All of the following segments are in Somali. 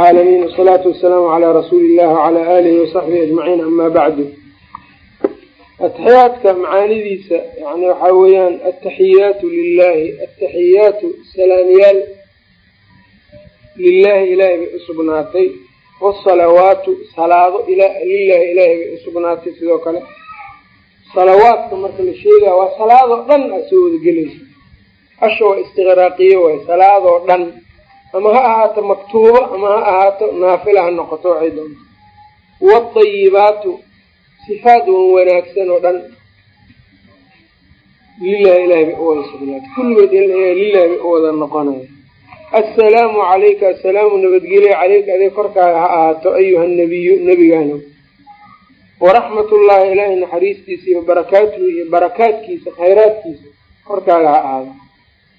alamiin wasalaatu wasalaamu calaa rasuuli illah wacalaa aalihi wasaxbihi ajmaciin ama bacdu ataxiyaadka macaanidiisa yani waxaa weeyaan ataxiyaatu lilahi ataxiyaatu salaamyaal lilahi ilaahay bay usugnaatay wasalawaatu salaado lilahi ilaahay bay usugnaatay sidoo kale salawaadka marka la sheegaya waa salaadoo dhan aad soo wadagelaysa asha waa istiqraaqiye waay salaadoo dhan ama ha ahaato maktuubo ama ha ahaato naafila ha noqoto waxay doonto. Waatayibaatu sifaad wan wanaagsan oo dhan. Lilahi ilahay bay u wada sugnaatay. Kulligood lilahi bay u wada noqonaya assalaamu calayka assalaamu nabadgelya caleyka adig korkaaga ha ahaato ayuha nabiyu nebigaano waraxmatullahi ilaahay naxariistiisa iyo barakaatuhu iyo barakaadkiisa khayraadkiisa korkaaga ha ahaado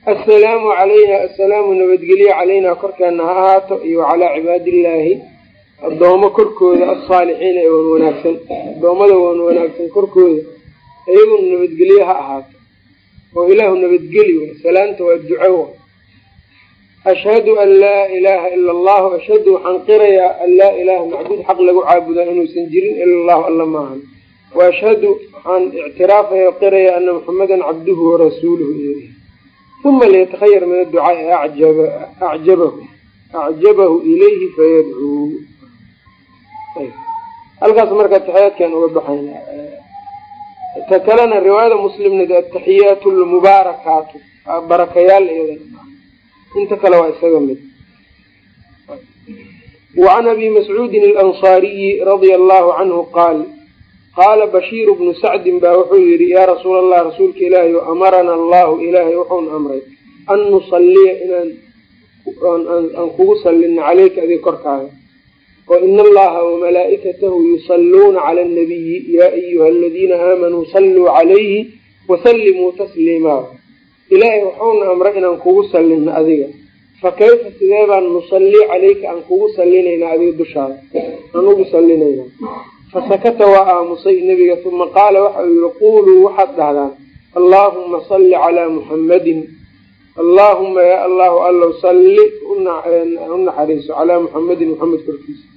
assalaamu calayna assalaamu nabadgelye calaynaa korkeena ha ahaato iyo wacalaa cibaadillaahi. Addoomo korkooda alsaalixiina ee wan wanaagsan. Addoommada wan wanaagsan korkooda iyaguna nabadgelye ha ahaato. Oo ilaahu nabadgeli way salaanta waa duco ashhadu an laa ilaaha ila allahu ashhadu waxaan qirayaa an laa ilaaha macbuud xaq lagu caabudaa inuusan jirin ila allahu alla maahan wa ashhadu waxaan ictiraafaya qiraya ana muxamadan cabduhu warasuuluhu uma liyatakhayar min adducaai acjabahu acjabahu ilayhi fayadcuu halkaas marka taxiyaadkan uga baxayna ta kalena riwaayada muslimna ataxiyaatu lmubaarakaatu barakayaal iyada inta kale waa isaga mid. Wacan abi mascuudin alansaariyi radia allahu canhu qaal qaala bashiiru bnu sacdin baa wuxuu yidhi yaa rasuula allah rasuulka ilaahi amarana allahu ilaahay wuxuuna amray an nusalliya inaan aan kugu sallino caleyka adig korkaaga oo ina allaha wamalaa'ikatahu yusalluuna cala annabiyi yaa ayuha aladiina aamanuu salluu calayhi wasallimuu tasliimaa ilaahay wuxuuna amray inaan kugu sallino adiga fa kayfa sidee baan nusallii caleyka aan kugu salinaynaa adiga dushaada aan ugu salinaynaa fasakata waa aamusay nebiga uma qaala waxa uu yihi quuluu waxaad dhahdaan allaahuma salli calaa muxammadin allaahuma yaa allahu allow salli u naxariiso calaa muxammadin muxamed korkiisa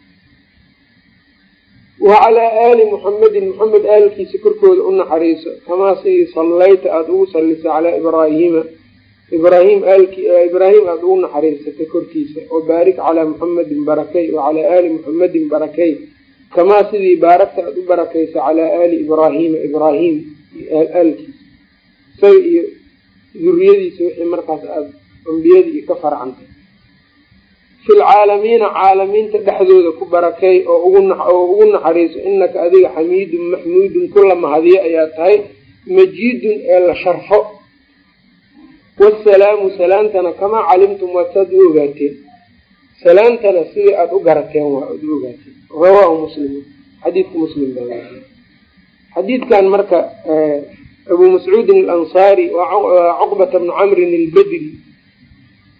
wa calaa aali muxamedin muxamed aalkiisa korkooda u naxariiso kamaa sidii sallayta aada ugu sallisa calaa ibraahiima ibraahim ibraahim aada ugu naxariisatay korkiisa oo baarik calaa muxamedin barakay wa calaa aali muxamedin barakay kamaa sidii baarakta aada u barakaysa calaa aali ibraahiima ibraahim aalkiisa isaga iyo duriyadiisa wixii markaas aada ambiyadii iyo ka farcantay. Fi lcaalamiina caalamiinta dhexdooda ku barakay oo oo ugu naxariiso inaka adiga xamiidun maxmuudun kula mahadiyo ayaa tahay majiidun ee la sharfo. Wasalaamu salaantana kamaa calimtum waad saad u ogaateen salaantana sidii aada u garateen waa aad u ogaateen rawaahu muslim xadiidka muslim ba xadiidkan marka abu mascuudin alansaari cuqbata bnu camrin albedri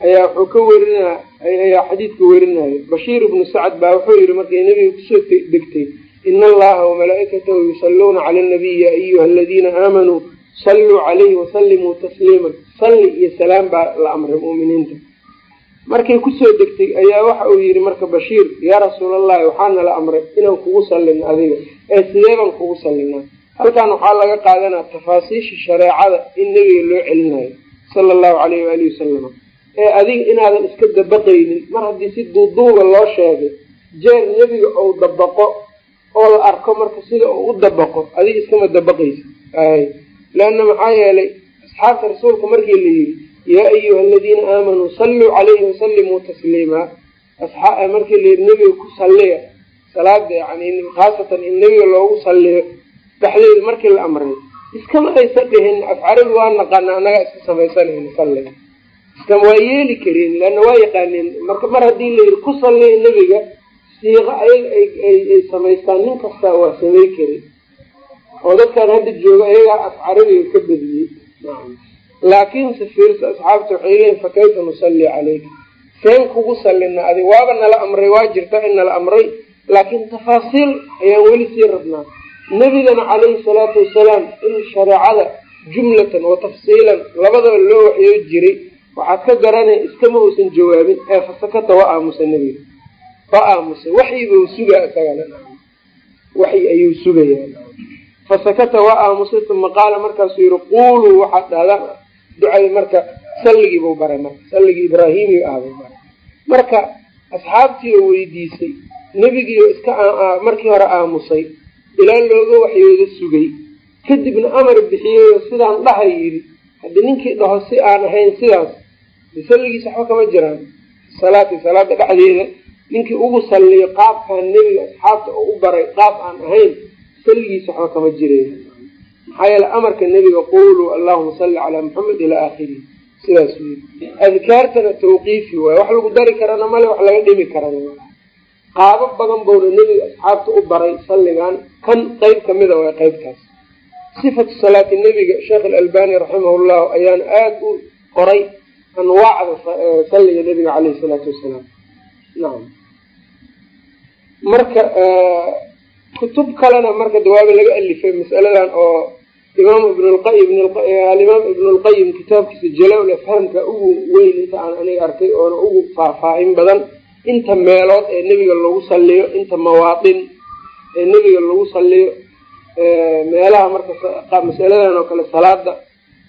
ayaa wuxuu ka werinaa ayaa xadiidka werinayo bashiir ibnu sacd baa wuxuu yihi markay nebiga ku soo degtay ina allaha wamalaa'ikatahu yusalluuna cala nabiy ya ayuha aladiina aamanuu salluu calayhi wasallimuu tasliiman. Salli iyo salaam baa la amray mu'miniinta markay ku soo degtay ayaa waxa uu yihi marka bashiir yaa rasuulallahi waxaana la amray inaan kugu sallino adiga ee sidee baan kugu sallinaa halkan waxaa laga qaadanaa tafaasiisha shareecada in nebiga loo celinayo sala allahu caleyhi waalihi wasalam ee adiga inaadan iska dabaqaynin. Mar haddii si duuduuga loo sheegay jeer nebiga ou dabaqo oo la arko marka sida uu u dabaqo adiga iskama dabaqaysa ay leanna maxaa yeelay asxaabta rasuulka markii la yidhi yaa ayuha aladiina aamanuu salluu calayhi wasallimuu tasliimaa markii la nebiga ku salliya salaada yani khaasatan in nebiga loogu salliyo dhexdeeda markii la amray iskama aysa dhihin afcarabi waa naqaana annagaa iska samaysanayna salliga iskama waa yeeli kareen leanna waa yaqaaneen marka mar haddii la ku salliya nebiga siiqo ayaga ay samaystaan nin kastaa waa samay karin oo dadkan hadda jooga ayagaa af carabiga ka badiyey laakiinse fiirsa asxaabta waxay leeyiin fa kayfa nusalli calayka seen kugu sallina adig waaba nala amray waa jirta in nala amray. Laakiin tafaasiil ayaan weli sii rabnaa. Nebigana calayhi salaatu wasalaam in shareecada jumlatan wa tafsiilan labadaba loo waxyoo jiray waxaad ka garanaya iskama uusan jawaabin ee fasakata waa aamusa nebiga. Waa aamusay. Waxyibuu sugaa isagana. Waxyi ayuu sugayaa. Fasakata waa aamusay uma qaala markaasuu yihi quuluu waxaad dhahdaan ducada marka salligii buu baray marka salligii ibraahimiyu ahbuu baray. Marka asxaabtii oo weydiisay nebigiio iska markii hore aamusay ilaa looga waxyooda sugay kadibna amar bixiyey sidaan dhahay yidhi haddii ninkii dhaho si aan ahayn sidaas salligiisa waxba kama jiraan salaati salaada dhexdeeda ninkii ugu salliyo qaabkaan nebiga asxaabta oo u baray qaab aan ahayn salligiisa waxba kama jireen maxaa yeele amarka nebiga quluu allahuma salli calaa muxamed ilaa aakhirihi sidaas wey adkaartana tawqiifi waayo wax lagu dari karana male wax laga dhimi karana qaabo badan bowna nebiga asxaabta u baray salligan. Kan qeyb kamida waa qeybtaas sifatu salaati nebiga sheekh alalbani raximahullahu ayaana aada u qoray anwaacda salliga nebiga caleyhi salaatu wasalaam. Nacam marka kutub kalena marka dawaaba laga alifay masaladan oo imaam ibnalimaam ibnulqayim kitaabkiisa jalaa-ul afhaamka ugu weyn inta aan aniga arkay oona ugu faahfaahin badan inta meelood ee nebiga lagu salliyo inta mawaatin ee nebiga lagu salliyo meelaha marka masaladan oo kale salaada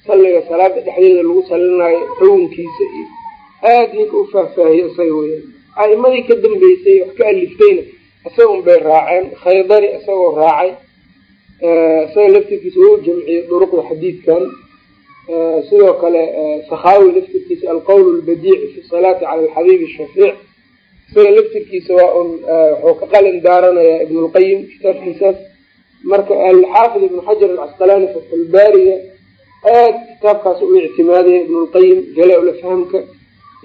salliga salaada dhexdeeda lagu sallinaayo xukunkiisa iyo aada ninka u faahfaahiyo isaga weya a'imadii ka dambeysay wax ka aliftayna isaga un bay raaceen khaydari isagoo raacay isaga laftirkiisa u jamciyey duruqda xadiidkan. Sidoo kale sakhaawi laftirkiisa alqowl lbadiic fi salaati cala alxabiibi shafiic isaga laftirkiisa waa un wuxuu ka qalin daaranayaa ibn lqayim kitaabkiisaas marka alxaafid ibnu xajar alcasqalaani fatxulbaariga aad kitaabkaas u ictimaadaya ibn lqayim jalaa-ul afhaamka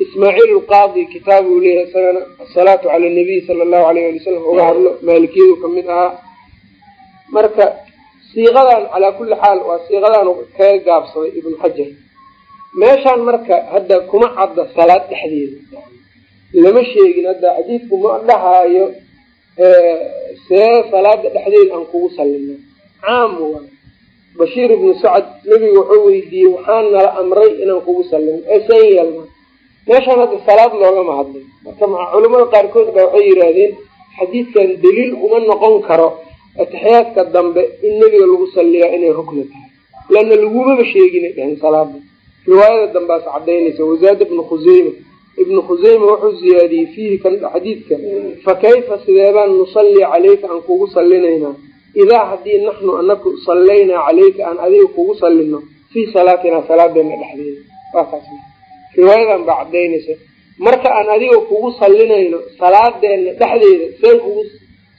ismaaciil alqaadi kitaab uu leeyahay isagana asalaatu cala nabiy sala allahu alayh ali wasalam uga hadlo maalikiyadu ka mid ahaa. Marka siiqadan calaa kulli xaal waa siiqadan kaga gaabsaday ibnu xajar. Meeshaan marka hadda kuma cadda salaad dhexdeeda. Lama sheegin hadda xadiidku ma dhahaayo see salaada dhexdeeda aan kugu sallino caam waa bashiir ibnu sacad nebiga wuxuu weydiiyey waxaan nala amray inaan kugu sallino ee seen yeelna meeshaan hadda salaad loogama hadlay marka culamada qaarkood baa waxay yidhaahdeen xadiidkan daliil uma noqon karo atixiyaadka dambe in nebiga lagu salliyaa inay rukni tahay. Leanna lagumaba sheegina dhehen salaada riwaayada dambaas cadaynaysa wazaada ibnu khuseyma ibnu khuseyma wuxuu ziyaadiyey fiihi kan xadiidka. Fa kayfa sideebaan nusallii caleyka aan kugu sallinaynaa idaa haddii naxnu anaku sallaynaa caleyka aan adiga kugu sallino fii salaatinaa salaadeena dhexdeeda. Waakaas riwaayadan baa cadaynaysa marka aan adiga kugu sallinayno salaadeena dhexdeeda seen kugu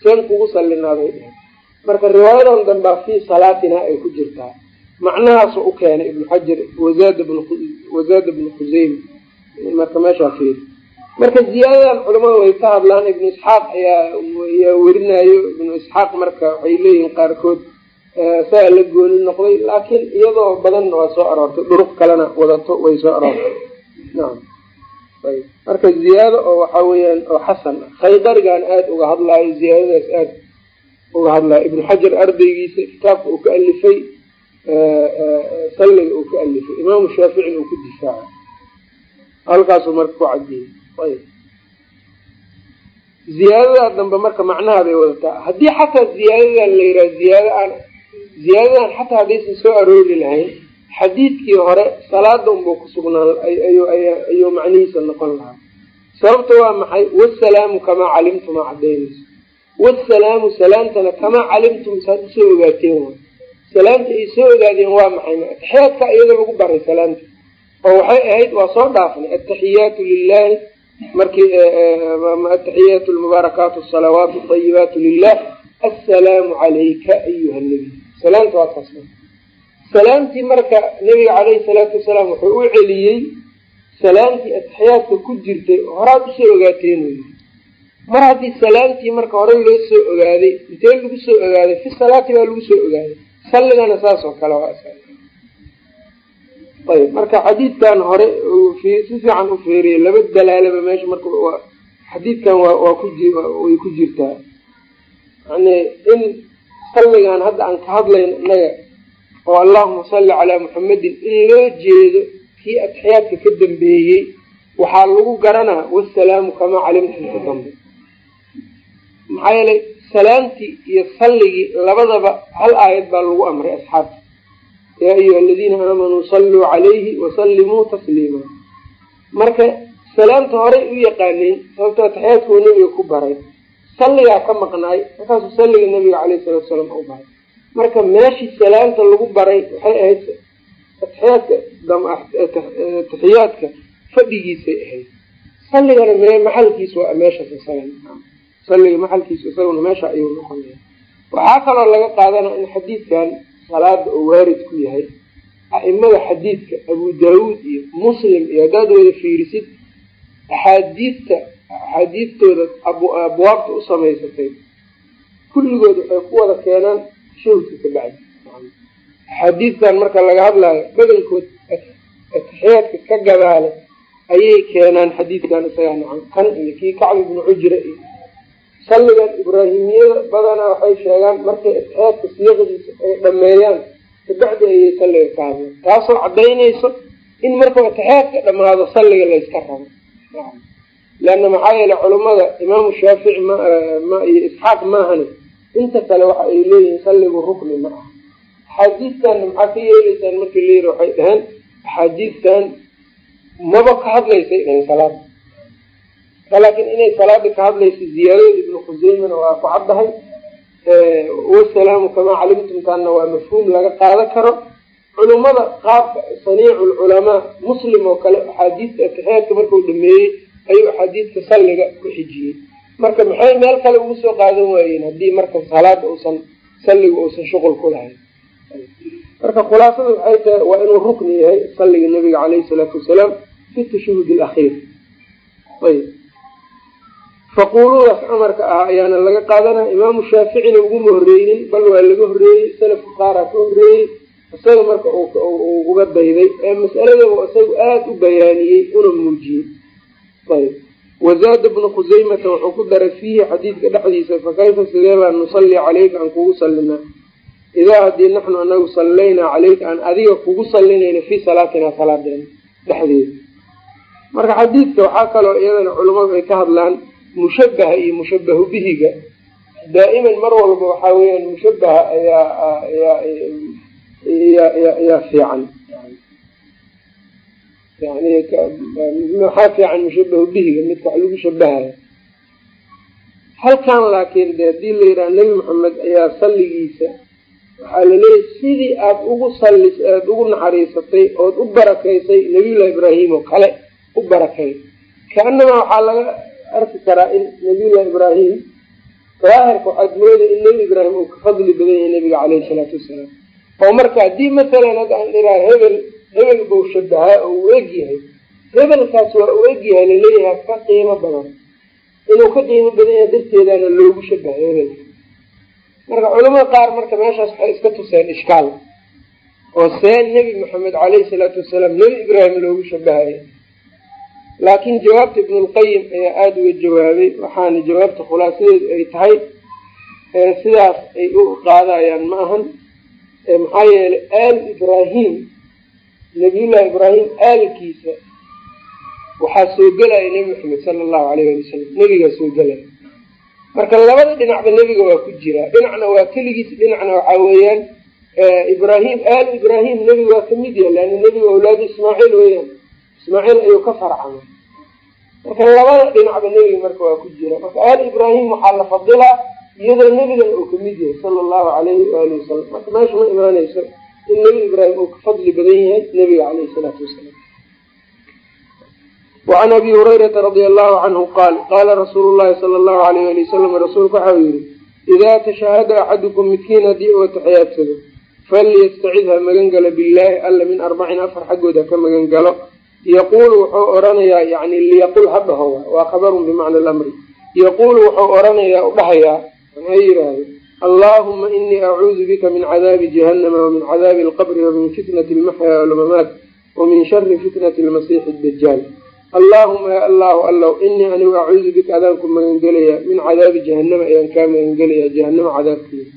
seen kugu sallinaaday. dhehen marka riwaayadan dambaa fii salaatinaa ay ku jirtaa. Macnahaasu u keenay ibnu xajar wazaada bn wazaada bnu khuseyma marka meeshaa fiiri. Marka ziyaadadan culamada way ka hadlaan. Ibnu isxaaq ayaa werinayo ibnu isxaaq marka waxay leeyihiin qaarkood saa la gooni noqday. Laakiin iyadoo badanna waa soo aroortay. Dhuruq kalena wadato way soo aroortay. Nacam ayb marka ziyaado oo waxaa weeyaan oo xasan. Ah khaydarigaan aada uga hadlaayo ziyaadadaas aada uga hadlaayo ibnu xajar ardaygiisa kitaabka uu ka alifay salliga uu ka alifay imaamu shaaficina uu ku difaacay. Halkaasuu marka ku cadiyey ayb ziyaadadaa dambe marka macnaha bay wadataa. Haddii xataa ziyaadadan la yidhaha ziyaada aan ziyaadadan xataa haddaysan soo aroori lahayn xadiidkii hore salaada unbuu ku sugnaan ayuu macnihiisa noqon lahaa. Sababta waa maxay? Wasalaamu kamaa calimtum aa cadaynayso wasalaamu salaamtana kamaa calimtum saad u soo ogaateen salaamta ay soo ogaadeen waa maxay ataxiyaadka iyada lagu baray salaamta oo waxay ahayd waa soo dhaafnay ataxiyaatu lilahi markii ataxiyaatu lmubaarakaatu asalawaatu ayibaatu lilah assalaamu calayka ayuha nabiy salaamta waa taas salaamtii marka nabiga caleyhi salaatu wasalaam wuxuu u celiyey salaamtii ataxiyaadka ku jirtay horaad u soo ogaateen mar haddii salaamtii marka hore loo soo ogaaday intee lagu soo ogaaday? Fi salaati baa lagu soo ogaaday. Salligana saas oo kale waa ayb marka xadiidkan hore si fiican u feeriyay laba dalaalaba meesha marka xadiidkan waa ku way ku jirtaa. Yani in salligan hadda aan ka hadlayn inaga oo allahuma salli calaa muxamedin in loo jeedo kii atxiyaadka ka dambeeyey waxaa lagu garanaa wasalaamu kamaa calimtum ka dambe maxaa yeelay salaamtii iyo salligii labadaba hal aayad baa lagu amray asxaabta. yaa ayuha aladiina aamanuu salluu calayhi wasallimuu tasliima marka salaamta horay u yaqaaneen sababtoo taxiyaadkuu nebiga ku baray. Salligaa ka maqnaay markaasuu salliga nabiga caleyhi salatu salaam u baray. Marka meeshii salaamta lagu baray waxay ahayd atixiyaadka taxiyaadka fadhigiisay ahayd. Salligana me maxalkiisa waa meeshaas salliga maxalkiisa isaguna meesha ayuu noqonaya waxaa kaloo laga qaadanaya in xadiidkan salaada oo waarid ku yahay a'imada xadiidka abu daawuud iyo muslim iyo haddaad fiirisid axaadiidta axaadiidtooda abwaabta u samaysatay kulligood waxay ku wada keenaan tashahudka ka bacdi axaadiidtan marka laga hadlaayo badankood atixiyaadka ka gadaale ayay keenaan xadiidkan isagaa nacan kan iyo kii kacbi ibnu cujra iyo salligan ibraahimiyada badanaa waxay sheegaan markay atixiyaadka siiqdiisa ay dhameeyaan kabacdi ayay salliga ka hadlaan taasoo cadaynayso in markuu atixiyaadka dhamaado salliga layska rabo. Leanna maxaa yeele culimada imaamu shaafici mma iyo isxaaq maahane inta kale waxa ay leeyihiin salligu rukni ma aha. Axaadiistan maxaa ka yeeleysaan markii layiri waxay dhaheen? Axaadiistan maba ka hadlaysay dhahen salaada laakiin inay salaada ka hadlaysa ziyaadada ibnu khuseymana waa ku caddahay wasalaamu kamaa calimtumtaana waa mafhuum laga qaadan karo. Culummada qaabka saniicu lculamaa muslim oo kale axaadiista atixiyaadka markuu dhameeyey ayuu axaadiista salliga ku xijiyey. Marka maxay meel kale ugu soo qaadan waayeen haddii marka salaada uusan salliga uusan shuqul ku lahayn? Marka khulaasada waxay tahay waa inuu rukni yahay salliga nabiga caleyhi salaatu wasalaam fi tashahud alakhiir ayb faquuludaas amarka ah ayaana laga qaadanaya imaamu shaaficina uguma horreynin bal waa laga horreeyey salafku qaaraa ka horreeyey isaga marka uga dayday ee mas'aladaba isagu aada u bayaaniyey una muujiyey ayb wazaada bnu khuseymata wuxuu ku daray fiihi xadiidka dhexdiisa fakayfa sidee baan nusalli caleyka aan kugu sallinaa idaa haddii naxnu anagu sallaynaa caleyka aan adiga kugu sallinayna fii salaatina salaadeena dhexdeeda marka xadiidka waxaa kaloo iyadana culimmadu ay ka hadlaan mushabaha iyo mushabahu bihiga. Daa'iman mar walba waxaa weyaan mushabaha ayaa yaa fiican. Maxaa fiican mushabahu bihiga? Midka wax lagu shabahayo halkan laakiin de haddii la yidhaha nebi maxamed ayaa salligiisa waxaa laleeyahy sidii aada ugu sallis aada ugu naxariisatay ood u barakaysay nabiyullahi ibraahim oo kale u barakay kaanamaa waxaa laga arki karaa in nabiyullahi ibraahim daahirka waxaad mooday in nebi ibraahim uu ka fadli badan yahay nabiga caleyhi salaatu wasalaam. Oo marka haddii masalan hadda aan iraa hebel hebel buu shabahaa oo uu eg yahay. Hebelkaas waa uu eg yahay la leeyahay ka qiimo badan. Inuu ka qiimo badan yahay darteedaana loogu shabahay hebelka marka culamada qaar marka meeshaas waxay iska tuseen ishkaal. Oo see nebi maxamed caleyhi salaatu wasalaam nebi ibraahim loogu shabahaya laakiin jawaabta ibnulqayim ayaa aada uga jawaabay waxaana jawaabta khulaasadeedu ay tahay sidaas ay u qaadayaan ma ahan maxaa yeelay aal ibraahim nabiyullahi ibraahim aalkiisa waxaa soo gelaya nebi maxamed sala allahu alayh ali wasalam nebigaa soo gelaya marka labada dhinacba nebiga waa ku jiraa dhinacna waa keligiis dhinacna waxaa weeyaan ibraahim aal ibraahim nebiga waa ka mid yahay leanna nebiga awlaadu ismaaciil weeyaan ismaaciil ayuu ka farcamay. Marka labada dhinacba nebiga marka waa ku jira. Marka aal ibraahim waxaa la fadilaa iyadoo nebigan uu ka mid yahay sala allahu alayhi waali wasalam marka meesha ma imaanayso in nebi ibraahim uu ka fadli badan yahay nebiga caleyhi salaatu wasalaam wacan abi hurayrata radia allahu canhu qaal qaala rasuulu llahi sala allahu alayh ali wasalam rasuulku waxau yihi idaa tashahada axadukum midkiin haddii uu taxiyaadsado falyastacid magan galo billaahi alla min arbacin afar xaggood ha ka magan galo yaquulu wuxuu oranayaa yani liyaqul ha dhaho waa khabarun bimacna alamri. Yaquulu wuxuu oranayaa u dhahayaa ha yidhaahdo allaahuma inii acuudu bika min cadaabi jahannama wamin cadaabi alqabri wamin fitnati almaxyaa walmamaat wamin shari fitnati almasiixi dajaal allaahuma ya allahu allow inii anigu acuudu bika adaan ku magangelayaa min cadaabi jahannama ayaan kaa magangelayaa jahannama cadaabkeeda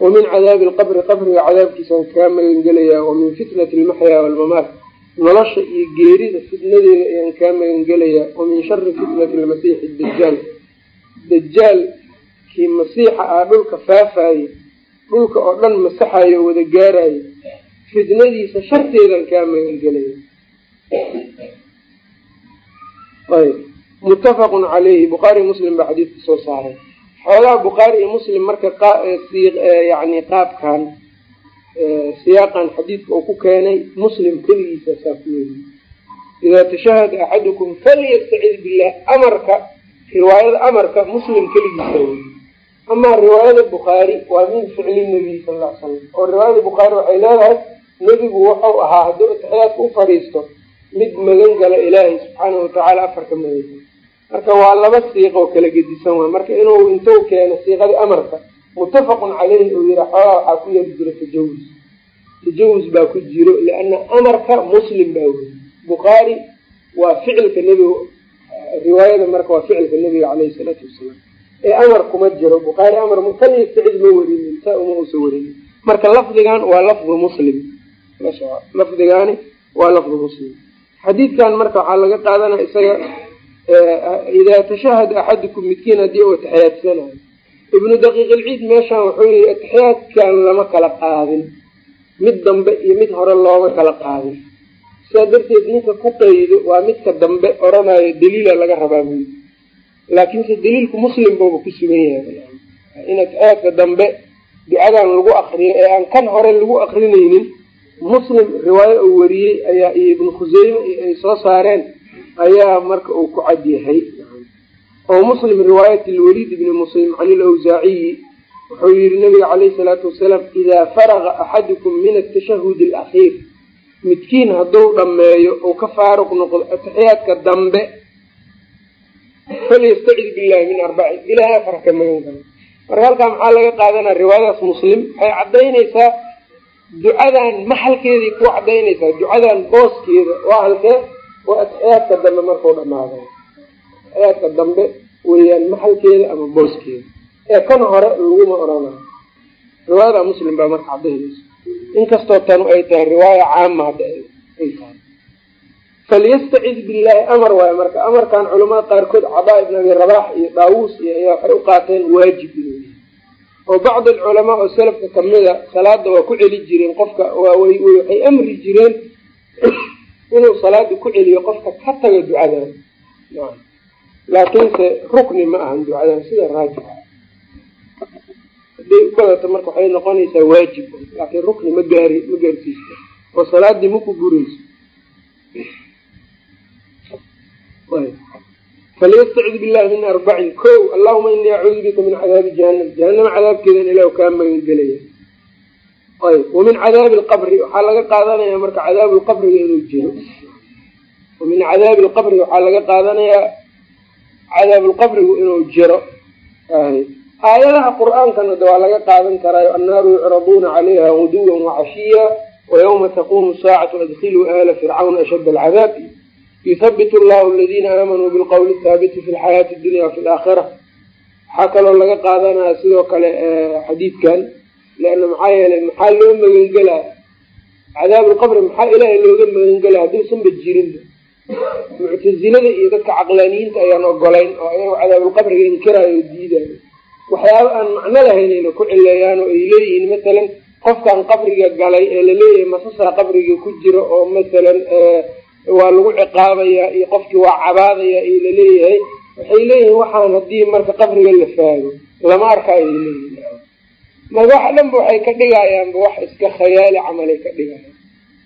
wamin cadaabi alqabri qabriga cadaabkiisaan kaa magangelayaa wamin fitnati almaxyaa walmamaat nolosha iyo geerida fitnadeeda ayaan kaa magangelayaa wamin shari fitnati almasiixi dajaal dajaal kii masiixa ah dhulka faafaye dhulka oo dhan masaxayo oo wada gaarayo fitnadiisa sharteedan kaa magangelaya ayb muttafaqun caleyhi bukhaari muslim baa xadiidka soo saaray. Xoogaha bukhaari iyo muslim marka yani qaabkan siyaaqan xadiidka uu ku keenay muslim keligiisa saa ku weriye idaa tashahada axadukum falyastacid billah amarka riwaayada amarka muslim keligiisa weriye amaa riwaayada bukhaari waa min ficli nabiy sal l slam oo riwaayada bukhaari waxay leedahay nebigu wuxuu ahaa hadduu atixiyaadka u fadhiisto mid magan gala ilaahay subxaanahu watacaala afarka magangala marka waa laba siiq oo kala gedisan waay. Marka inuu intuu keeno siiqadii amarka muttafaqun caleyhi uu yihi xoogaa waxaa ku yari jira tajawus tajawus baa ku jiro liana amarka muslim baa weri bukhaari waa ficilka nebiga riwaayada marka waa ficilka nebiga caleyhi salaatu wasalaam. Ee amar kuma jiro bukhaari amar kan yastacid ma werinin saa uma usa werinin marka lafdigan waa lafdu muslim. Lafdigaani waa lafdu muslim. Xadiidkan marka waxaa laga qaadanaya isaga idaa tashahada axadukum midkiin haddii uu atixiyaadsanayo ibnu daqiiq ilciid meeshan wuxuu yihi atixiyaadkan lama kala qaadin. Mid dambe iyo mid hore looma kala qaadin. Sidaa darteed ninka ku qaydo waa midka dambe oranayo daliila laga rabaa buyi laakiinse daliilku muslim booba ku sugan yahay. In atixiyaadka dambe ducadan lagu akriyo ee aan kan hore lagu akrinaynin muslim riwaayo uu wariyey ayaa iyo ibnu khuseyme ay soo saareen ayaa marka uu ku cad yahay oo muslim riwaayat lwaliid ibni muslim can ilawsaaciyi wuxuu yihi nabiga caleyhi salaatu wasalaam idaa faraqa axadukum min atashahudi alakhiir. Midkiin hadduu dhammeeyo uu ka faaruq noqdo atixiyaadka dambe falyastacid billahi min arbacin ilahay afar ka magan galo marka halkaa maxaa laga qaadanaa riwaayadaas muslim? Waxay caddaynaysaa ducadan maxalkeeday ku cadaynaysaa ducadan booskeeda waa halkee waa atixiyaadka dambe markuu dhamaado atixiyaadka dambe weeyaan maxalkeeda ama booskeeda. Ee kan hore laguma oranayo. Riwaayada muslim baa marka cadaynaysa inkastoo tanu ay tahay riwaaya caama hadda ay tahay. Falyastacid billahi amar waayo marka. Amarkan culamada qaarkood cadaa ibn abi rabax iyo daawuus iyo ayaa waxay u qaateen waajib inuu oo bacd alculamaa oo salafka kamida salaada waa ku celi jireen qofka waxay amri jireen inuu salaada ku celiyo qofka ka taga ducadan laakiinse rukni ma ahan ducadan sida raajix. Haday u badato marka waxay noqonaysaa waajib laakiin rukni ma gaari ma gaarsiisto oo salaadii ma ku gurayso. Falyastacid billahi min arbacin. Ko allahuma inii acuudu bika min cadaabi jahanam jahanama cadaabkeedan ilah kaa magan gelaya ayb wa min cadaabi lqabri waxaa laga qaadanaya marka cadaabu lqabriga inuu jiro. Wa min cadaabi lqabri waxaa laga qaadanayaa cadaabulqabrigu inuu jiro. Aayadaha qur'aankana de waa laga qaadan karaayo annaaru yucraduuna calayha guduwan wacashiya wayawma taquumu saacatu adkhiluu ahla fircawna ashadda alcadaab. Yuthabit allahu aladiina aamanuu bilqowli thaabiti fi lxayaati dunya wafi laakhira waxaa kaloo laga qaadanaya sidoo kale xadiidkan leanna maxaa yeelay maxaa loo magangelaa cadaabulqabri maxaa ilaahay looga magangelaa hadduusanba jirinba muctazilada iyo dadka caqlaaniyiinta ayaan ogolayn oo ayago cadaabulqabriga inkiraayo oo diidayo waxyaaba aan macno lahaynayna ku cileeyaan oo ay leeyihiin masalan qofkan qabriga galay ee la leeyahay masasaa qabriga ku jiro oo masalan waa lagu ciqaabayaa iyo qofkii waa cabaadaya iyo la leeyahay waxay leeyihiin waxaan haddii marka qabriga la faago lama arkaayay leeyihiin marka wax dhanba waxay ka dhigayaanba wax iska khayaali camalay ka dhigayaan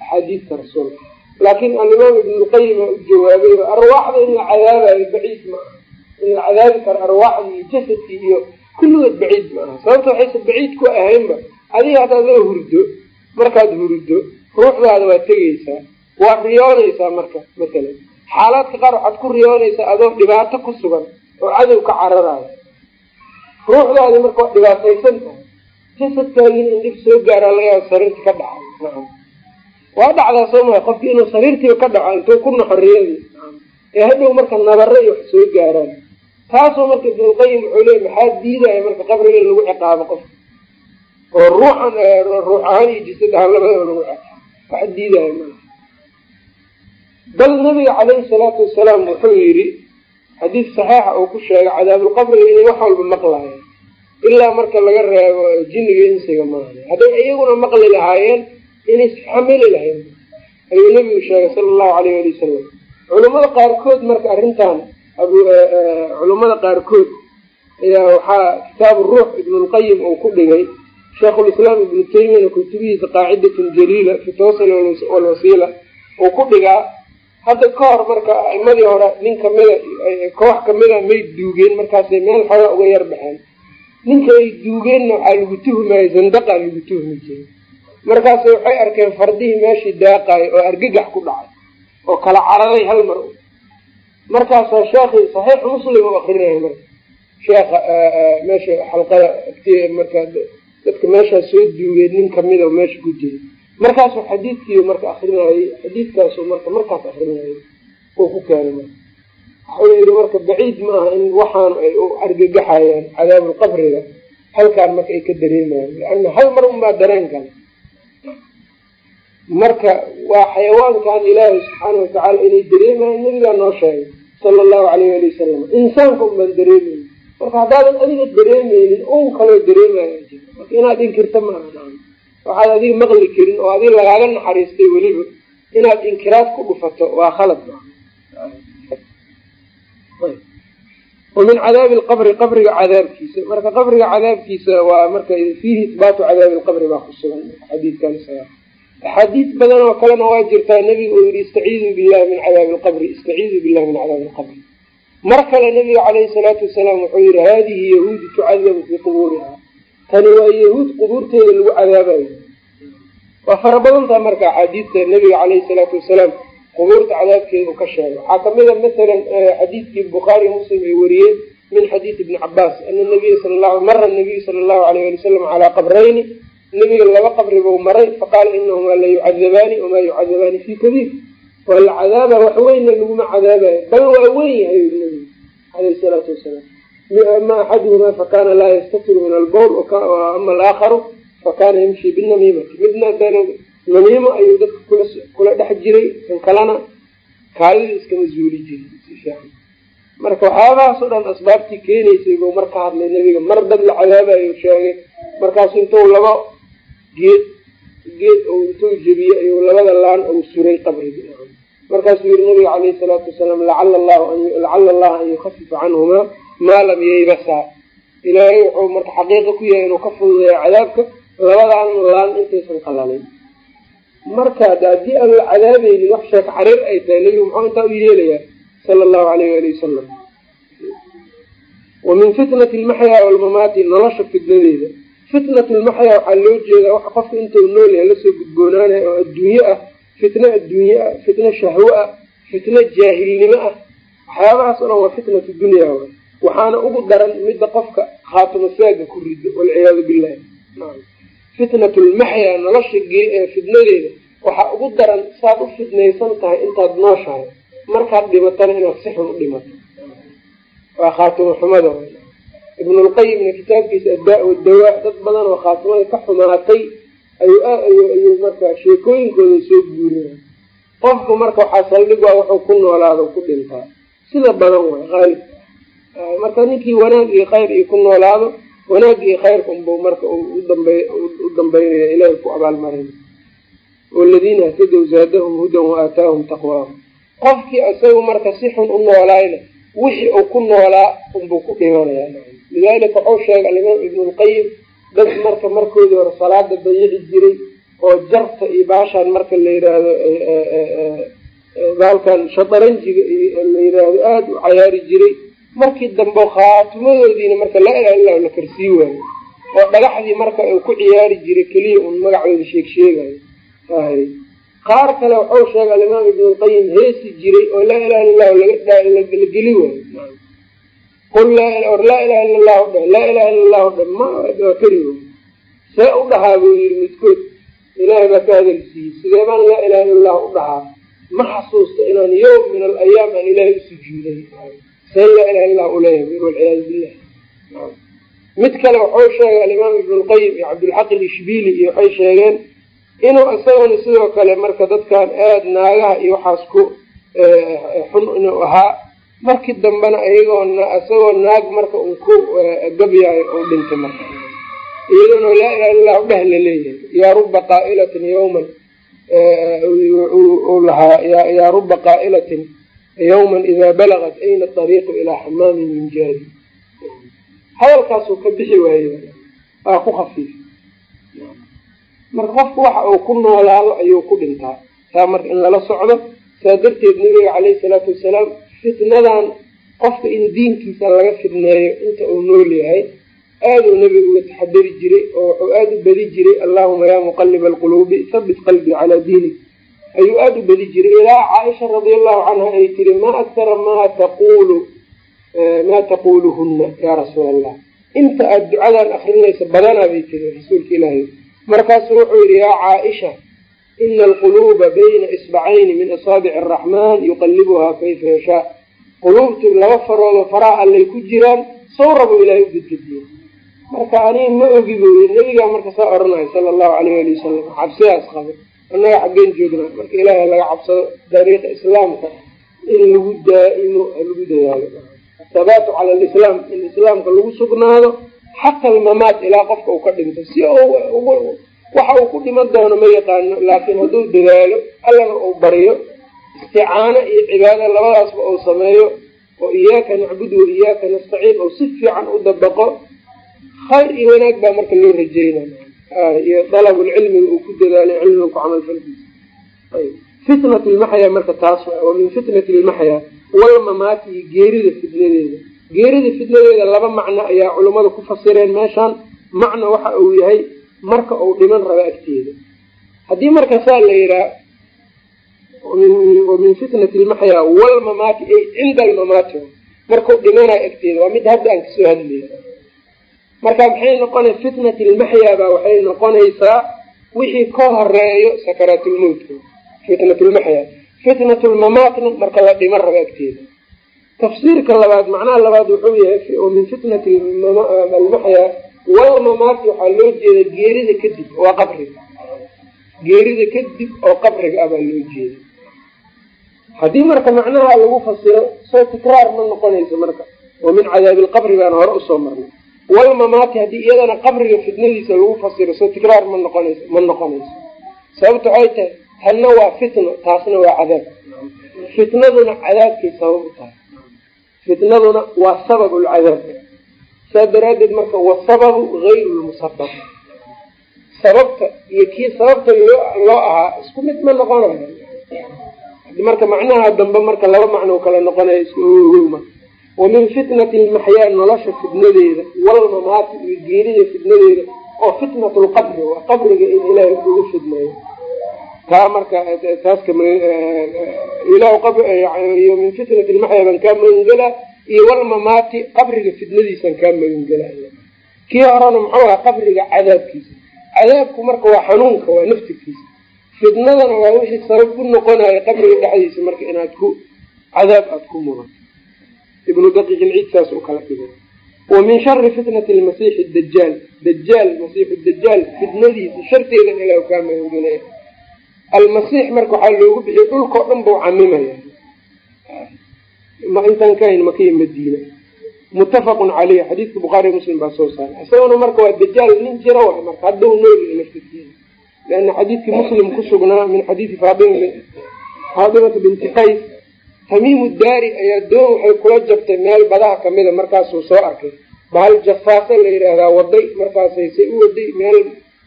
axaadiidka rasuulka laakiin alimaam ibnulqayim u jawaabayba arwaaxda in la cadaabayo baciid ma aha in la cadaabi karo arwaaxda iyo jasadkii iyo kulligood baciid ma aha sababta waxaysa baciid ku ahaynba adiga haddaad la hurdo markaad hurdo ruuxdaada waa tegaysaa waad riyoonaysaa marka masalan xaalaadka qaar waxaad ku riyoonaysaa adoo dhibaato ku sugan oo cadow ka cararayo ruuxdaadi marka waad dhibaataysan tahay jasadkaagina in dhib soo gaaraa laga yaaba sariirta ka dhacay waa dhacdaa soo maha qofki inuu sariirtiiba ka dhaco intuu ku naxo riyadii. Ee hadhow marka nabare iyo wax soo gaaraan. Taasoo marka ibnulqayim wuxuu leey maxaa diidaya marka qabriga in lagu ciqaabo qofka oo ruuxan ruux ahaan iyo jasad ahaan labadaba lagu ciqaabo wax diidaya maa bal nabiga caleyhi salaatu wasalaam wuxuu yidhi xadiis saxiixa uu ku sheegay cadaabulqabriga inay wax walba maqlaayeen ilaa marka laga reebo jinniga insiga maaha hadday iyaguna maqli lahaayeen inay xamili lahayn. Ayuu nebigu sheegay sala allahu alayh ali wasalam culummada qaarkood marka arrintan culummada qaarkood ayaa waxaa kitaabu ruux ibnulqayim uu ku dhigay. Sheikhulislaam ibnu taymiyana kutubihiisa qaacidatun jaliila fi tawassul walwasiila uu ku dhigaa hadda ka hor marka aimadii hore nin kamida koox kamida may duugeen markaasay meel xooga uga yar baxeen. Ninka ay duugeenna waxaa lagu tuhmaya zandaqaa lagu tuhmi jiray markaase waxay arkeen fardihii meeshii daaqayo oo argagax ku dhacay oo kala cararay hal mar. Markaasaa sheekhi saxiix muslim u akrinaya marka. Sheekha meesha xalqada marka dadka meeshaas soo duugeen nin kamida oo meesha ku jira. Markaasuu xadiidkii marka akrinayay xadiidkaasu marka markaas akrinayay uu ku keenay marka. Waxau yidhi marka baciid ma aha in waxaan ay u argagaxayaan cadaabulqabriga halkaan marka ay ka dareemayaan lianna hal mar unbaa dareen kale marka waa xayawaankan ilaahay subxaana watacaala inay dareemayaan nabigaa noo sheegay sala allahu alayh ali wasalam insaanka un baan dareemaynin. Marka haddaadan adiga dareemeynin un kaloo dareemaya jira marka inaad inkirta maaha waxaad adiga maqli karin oo adiga lagaaga naxariistay weliba. Inaad inkiraad ku dhufato waa khalad wa min cadaabi lqabri qabriga cadaabkiisa. Marka qabriga cadaabkiisa waa marka fiihi isbaatu cadaabi lqabri baa ku sugan xadiidkan axaadiis badan oo kalena waa jirtaa nebiga uu yihi istaciidu billahi min cadaabi lqabri istaciidu billahi min cadaabi lqabri mar kale nabiga caleyhi salaatu wasalaam wuxuu yihi hadihi yahuudu tucadabu fii qubuuriha tani waa yahuud qubuurteeda lagu cadaabayo waa fara badantaha marka axaadiista nabiga caleyhi salaatu wasalaam qubuurta cadaabkeeda uu ka sheegay waxaa ka mid a masalan xadiidkii bukhaari muslim ay wariyeen min xadiidi ibni cabaas ana nabiya sala mara nabiyu sala allahu alayh ali wasalam calaa qabrayni nabiga laba qabri buu maray faqaala inahumaa la yucadabaani wamaa yucadabaani fii kabiir waa la cadaaba wax weynna laguma cadaabayo bal waa weyn yahay nabigu aleyhi salaatu wasalaam. Ama axaduhumaa fakana laa yastatiru min albowl ama alaakharu fakana yamshi binamiimati midna namiimo ayuu dadka kula dhex jiray kan kalena kaalida iskama zuuli jirin marka waxyaabahaas o dhan asbaabtii keenaysay buu marka hadlay nebiga mar dad la cadaabayo sheegay. Markaasu intuu laba geed geed ou intuu jebiye ayuu labada laan ou suray qabrigi markaasuu yihi nabiga caleyhi salaatu wasalaam lacala allaha an yukafifa canhumaa maa lam yaybasaa. Ilaahay wuxuu marka xaqiiqa ku yahay inuu ka fududeeyo cadaabka labadaan laan intaysan qalalin. Marka haddii aan la cadaabeynin wax sheek xariir ay tahay nebigu muxuu intaa u yeelayaa sala allahu alayh ali wasalam wa min fitnati lmaxyaa walmamaati nolosha fitnadeeda fitnat lmaxyaa waxaa loo jeedaa wax qofka intuu nool yahay la soo gudboonaanaya oo adduunye ah fitno adduunye ah fitno shahwo ah fitno jaahilnimo ah waxyaabahaas o dhan waa fitnatu dunya wa waxaana ugu daran midda qofka khaatimo saaga ku rido walciyaadu billahi fitnat lmaxyaa nolosha fitnadeeda waxaa ugu daran saad u fitnaysan tahay intaad nooshahay markaad dhimatana inaad si xun u dhimato. Waa khaatimo xumada ibnulqayimna kitaabkiisa addaa wadawaa dad badan oo khaatimada ka xumaatay ayuu marka sheekooyinkooda soo guuriya qofku marka waxaa saldhig a wuxuu ku noolaado ku dhintaa. Sida badan way qaalib marka ninkii wanaag iyo khayr iyo ku noolaado wanaag iyo khayrka unbuu marka u dambeynaya ilaahay ku abaalmarin waladiina htadow zaadahum hudan wa aataahum taqwaahum. Qofkii isagu marka si xun u noolaayna wixii uu ku noolaa unbuu ku dhimanaya lidalika waxau sheegay alimaam ibnulqayim dad marka markoodii hore salaada dayici jiray oo jarta iyo baashaan marka la yiraahdo baalkan shataranjiga la yiraahdo aada u cayaari jiray. Markii dambe khaatimadoodiina marka laa ilaha la karsii waayo oo dhagaxdii marka uu ku ciyaari jiray keliya un magacooda sheeg sheegayo qaar kale waxau sheegay alimaam ibnulqayim heesi jiray oo laa ilaha illa llahu la geli waayo qul or laa ilaha illa allahu dhe laa ilaha illa allahu dhe ma keli way see u dhahaa buu yiri midkood ilaahay baa ka hadalsiiyey sidee baan laa ilaha illa allahu u dhahaa? Ma xasuusta inaan yowm min alayaam aan ilaahay u sujuuday. See laa ilaha illah uleeyahay walciyaadu billah mid kale waxau sheegay alimaam ibnulqayim iyo cabdulxaq ilishbili iyo waxay sheegeen inuu isagana sidoo kale marka dadkan aada naagaha iyo waxaas ku xun inuu ahaa markii dambena iyagoo isagoo naag marka uu ku gabyaayo uu dhintay marka. Iyadoona laa ilaha illah udheh la leeyahay yaa ruba qaailatin yawman u lahaa yaa ruba qaa'ilatin yawman idaa balagat ayna ariiqu ilaa xamaamin min jaadi hadalkaasuu ka bixi waaye waa ku khafiif marka qofku waxa uu ku noolaado ayuu ku dhintaa. Saa marka in lala socdo saa darteed nabiga caleyhi salaatu wasalaam fitnadan qofka in diinkiisa laga fidneeyo inta uu nool yahay aaduu nabiga uga taxadari jiray oo wuxuu aada u badi jiray allahuma yaa muqaliba alquluubi habit qalbii calaa diinik. Ayuu aada u badi jiray. Ilaa caaisha radiallahu canha ay tiri maa aktara maa taqulu maa taquluhunna yaa rasuula allah inta aada ducadan akrinaysa badanaa bay tiri rasuulka ilaahay markaasu wuxuu yihi yaa caaisha ina alquluuba bayna isbacayni min asaabici araxmaan yuqalibuhaa kayfa yashaa. Quluubtu laba faroodoo faraha allay ku jiraan sawrabuu ilaahay u gedgediye marka aniga ma ogi buu yii nabigaa marka saa odhanayo sala allahu alayh ali wasalam cabsidaas qaba annaga xaggeen joognaa. Marka ilaahay laga cabsado dariiqa islaamka in lagu daa'imo lagu dadaalo. Athabaatu cala alislaam in islaamka lagu sugnaado xata almamaat ilaa qofka uu ka dhinto si waxa uu ku dhiman doono ma yaqaano laakiin hadduu dadaalo allana uu baryo isticaano iyo cibaado labadaasba uu sameeyo oo iyaaka nacbudu wa iyaaka nastaciin oo si fiican u dabaqo khayr iyo wanaag baa marka loo rajeynay iyo dalabulcilmiga uu ku dadaalay cilmiga ku camalfalkiisa fitnat lmaxyaa marka taas wa min fitnati lmaxyaa walmamaati iyo geerida fitnadeeda geerida fitnadeeda laba macno ayaa culummada ku fasireen meeshaan. Macno waxa uu yahay marka uu dhiman rabo agteeda. Haddii marka saa la yihaa wa min fitnati lmaxyaa walmamaati ay cinda almamaati markau dhimanayo agteeda waa mid hadda aan ka soo hadlayna marka maxay noqonay fitnat lmaxyaa baa waxay noqonaysaa wixii ka horeeyo sakaraatulmowtka fitnat lmaxyaa fitnat lmamaatna marka la dhiman rabo agteeda tafsiirka labaad macnaha labaad wuxuu yahay min fitnati almaxyaa walmamaati waxaa loo jeeda geerida kadib waa qabriga. Geerida kadib oo qabriga ah baa loo jeeda haddii marka macnaha lagu fasiro soo tikraar ma noqonayso marka. Oo min cadaabi lqabri baan hore u soo marnay. Walmamaati haddii iyadana qabriga fitnadiisa lagu fasiro soo tikraar ma noqonayso ma noqonayso. Sababta waxay tahay tanna waa fitno taasna waa cadaab. Fitnaduna cadaabkay sabab u tahay fitnaduna waa sabab lcadaab. Saa daraadeed marka wasababu gayru lmusabab. Sababta iyo kii sababta loo ahaa isku mid ma noqonayo marka macnaha dambe marka laba macno kala noqonaya isku ogow wa fitnati lmaxyaa nolosha fitnadeeda walmamaati iyo geerida fitnadeeda oo fitnat lqabri waa qabriga in ilaahay ugu fidneeyo taa marka taas iyo min fitnati lmaxyaa baan kaa magangela iyo walmamaati qabriga fitnadiisaan kaa magangela kii horena muxuu ahaa qabriga cadaabkiisa. Cadaabku marka waa xanuunka waa naftikiisa. Fitnadana waa wixii sabab ku noqonayo qabriga dhexdiisa marka inaad ku cadaab aada ku mudato ibnu daqiiq ilciid saas u kala dhigay. Wa min shari fitnati lmasiixi dajaal dajaal masiixu dajaal fitnadiisa sharteeda ilah kaa magangelaya almasiix marka waxaa loogu bixiyay dhulkao dhan bau camimaya ma intaan ka hayn makiya madiina. Muttafaqun caleyh xadiidka bukhaariy muslim baa soo saaray. Isaguna marka waa dajaal nin jira wa marka haddau noolyahay laftirkeeda leana xadiidkii muslim ku sugnaa min xadiidi faatimata binti qays tamiimu daari ayaa doon waxay kula jabtay meel badaha kamida markaasuu soo arkay. Bahal jafaasa la yidhaahdaa waday markaasay say u waday meel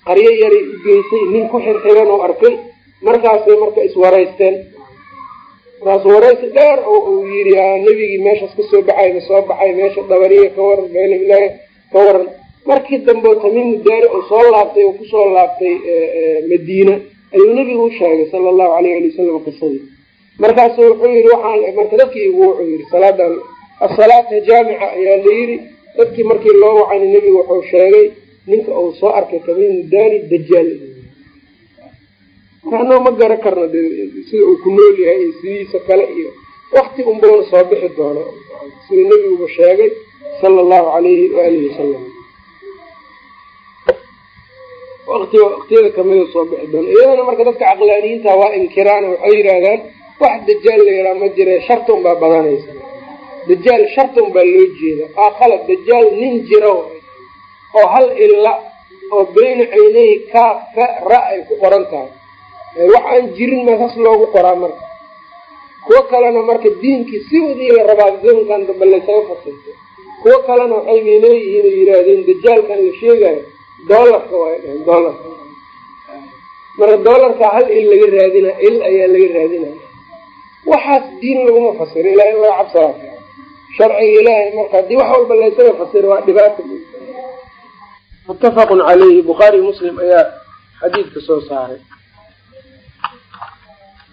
qaryo yaray geysay nin ku xirxiran oo arkay markaasay marka iswaraysteen. Markaasu waraysi dheer oo uu yidhi nebigii meeshaas ka soo baxay ma soo baxay meesha dabariya ka waran beenilaahi ka waran. Markii dambe tamiimu daari oo soo laabtay oo ku soo laabtay madiina ayuu nebigu u sheegay sala allahu alayh ali wasalam qisadii. Markaasu wuxuu yidhi waxaan marka dadkii igu wuxuu yidhi salaadan asalaata jaamica ayaa la yidhi. Dadkii markii loo wacana nebigu wuxuu sheegay ninka uu soo arkay tamiimu daari dajaal markaanoo ma gara karno sida uu ku nool yahay iyo sidiisa kale iyo wakti unbuuna soo bixi doono. Sida nebiguba sheegay sala allahu alayhi waalihi wasalam wati waktiyada kamida soo bixi doono. Iyadana marka dadka caqlaaniyiinta waa inkiraan waxay yidhaahdaan wax dajaal la yahaa ma jire sharta unbaa badanaysa. Dajaal shartan baa loo jeeda. Aa khalad dajaal nin jiro oo hal illa oo beyna caynayhi kaafa ra ay ku qoran tahay wax aan jirin maa saas loogu qoraa marka. Kuwo kalena marka diinkii si wadii la rabaa zamankan dambe laysaga fasirto kuwo kalena waxay leeyihiin oo yidhaahdeen dajaalkan la sheegayo doolarka waa dhaheen doolarka marka doolarka hal il laga raadina il ayaa laga raadinaya waxaas diin laguma fasiro ilahay in laga cabsadaa sharciga ilaahay marka haddii wax walba laysaga fasiro waa dhibaata muttafaqun caleyhi bukhaari muslim ayaa xadiidka soo saaray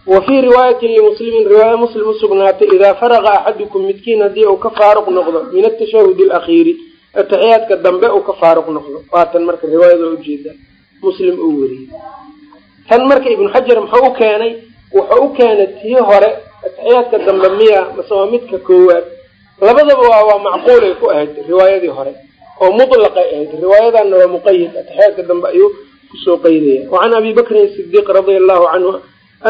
wa fii riwaayatin limuslimin riwaaya muslim usugnaatay idaa faraqa axadukum midkiin haddii uu ka faaruq noqdo min atashahud alakhiiri ataxiyaadka dambe uu ka faaruq noqdo waatan marka riwaayada ujeeda muslim uu weriyey tan marka ibnu xajar muxuu u keenay wuxuu u keenay tii hore ataxiyaadka dambe miya mase waa midka koowaad labadaba waa waa macquulay ku ahayd riwaayadii hore oo mutlaqay ahayd riwaayadanna waa muqayid ataxiyaadka dambe ayuu ku soo qaydaya wacan abi bakrin sidiiq radia allahu canhu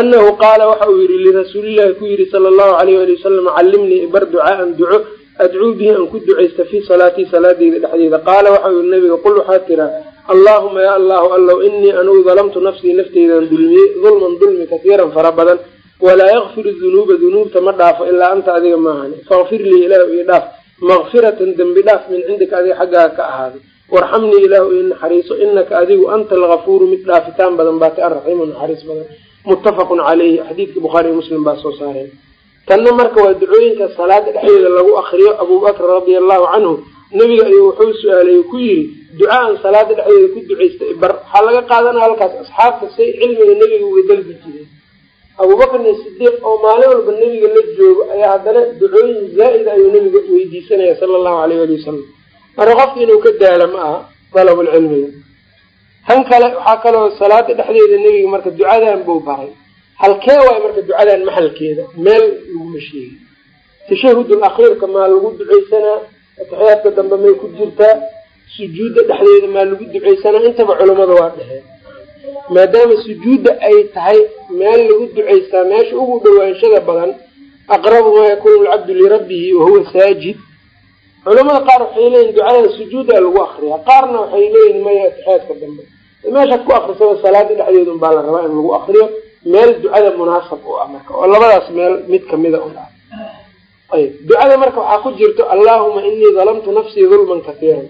anahu qaala waxa uu yihi lirasuulillahi ku yihi sala allahu alayh ali wasalam callimnii ibar ducaaan duco adcuu bihi aan ku ducaysta fii salaatii salaadeyda dhexdeeda qaala waxa uu yihi nabiga qul waxaa tiraa allaahuma ya allahu allow inii anugu dalamtu nafsii nafteydan dulmiyey dulman dulmi kasiiran fara badan walaa yakfiru dunuuba dunuubta ma dhaafo ilaa anta adiga maahani fakfir lii ilaahu ii dhaaf makfiratan dembi dhaaf min cindika adiga xaggaaga ka ahaaday warxamnii ilaahu ii naxariiso inaka adigu anta algafuuru mid dhaafitaan badan baati arraxiimu naxariis badan muttafaqun caleyhi xadiidka bukhaariy muslim baa soo saareen tanna marka waa ducooyinka salaada dhexdeeda lagu akriyo abubakr radia allahu canhu nebiga ayuu wuxuu su'aalay ku yidhi ducaan salaada dhexdeeda ku ducaysta ibar waxaa laga qaadanaya halkaas asxaabta say cilmiga nebiga uga dalbi jireen abuubakrna sidiiq oo maalin walba nebiga la joogo ayaa haddana ducooyin zaa-id ayuu nebiga weydiisanaya sala allahu alayh ali wasalam marka qofka inuu ka daala ma aha dalabulcilmiga tan kale waxaa kaloo salaada dhexdeeda nebiga marka ducadan buu baray. Halkee waayo marka ducadan maxalkeeda? Meel laguma sheegi tashahudul akhiirka maa lagu ducaysanaa ataxiyaadka dambe may ku jirtaa sujuudda dhexdeeda maa lagu ducaysanaa intaba culammada waa dheheen maadaama sujuudda ay tahay meel lagu ducaystaa meesha ugu dhawaanshada badan aqrabu maa yakuunu lcabdu lirabbihi wahuwa saajid. Culamada qaar waxay leeyihiin ducadan sujuudaa lagu akriyaa qaarna waxay leeyihiin maya ataxiyaadka dambe meeshaad ku akrisada salaada dhexdeeda un baa la rabaa in lagu akriyo meel ducada munaasab u ah marka oo labadaas meel mid kamida un ah. Ayb ducada marka waxaa ku jirto allaahuma inii dalamtu nafsii dulman kasiiran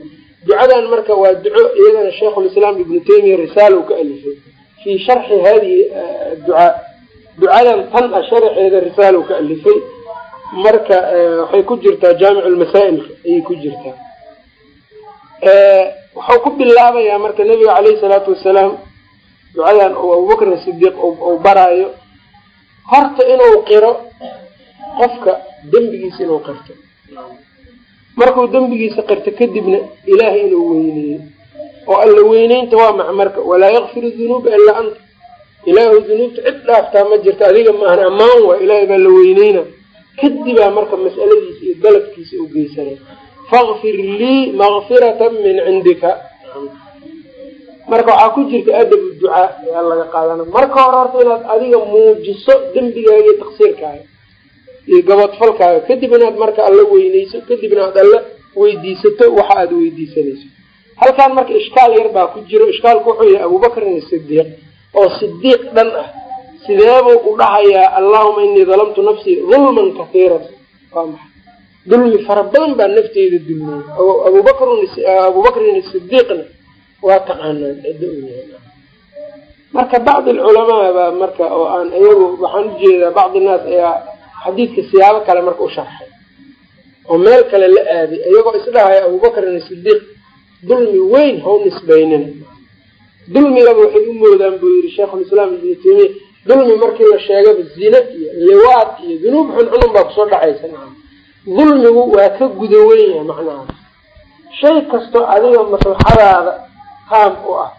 ducadan marka waa duco iyadana sheikhulislaam ibnu taymiya risaala u ka alifay. Fii sharxi hadihi ducaa ducadan tan a sharxeeda risaala u ka alifay. Marka waxay ku jirtaa jaamicu lmasaa'ilka ayay ku jirtaa wuxuu ku bilaabayaa marka nabiga caleyhi salaatu wasalaam ducadan uu abubakr sidiiq uu baraayo. Horta inuu qiro qofka dembigiisa inuu qirto. Markuu dembigiisa qirto kadibna ilaahay inuu weyneeyo oo alla weyneynta waa maxa marka walaa yakfiru dunuuba ilaa anta. Ilaahu dunuubta cid dhaaftaa ma jirto adiga maahan ammaan waa ilaahay baa la weyneyna kadibaa marka mas'aladiisa iyo dalabkiisa u geysanay fakfir lii makfiratan min cindika. Marka waxaa ku jirta adabu ducaa ayaa laga qaadana. Marka hore horta inaad adiga muujiso dembigaaga iyo taqsiirkaaga iyo gabadfalkaaga kadib inaad marka alla weyneyso kadib inaad alla weydiisato waxa aada weydiisanayso. Halkaan marka ishkaal yar baa ku jiro. Ishkaalku wuxuu yahay abubakrin sidiiq oo sidiiq dhan ah. Sideebuu u dhahayaa? Allahuma inii dalamtu nafsii dulman kasiiran waa maxay dulmi fara badan baa nafteyda dulmiyey. Abubakr abubakrin sidiiqna waa taqaanaan cidda u marka bacdi alculamaa baa marka oo aan iyagu waxaan u jeedaa bacdi naas ayaa xadiidka siyaabo kale marka u sharxay. Oo meel kale la aaday iyagoo isdhahaya abubakrin sidiiq dulmi weyn haw nisbaynina dulmigaba waxay u moodaan buu yihi sheikhulislaam ibnu taymiya dulmi markii la sheegaba zine iyo liwaad iyo dunuub xunxunun baa ku soo dhacaysa dulmigu waa ka guda weyn yahay macnaha. Shay kastoo adiga maslaxadaada qaam u ah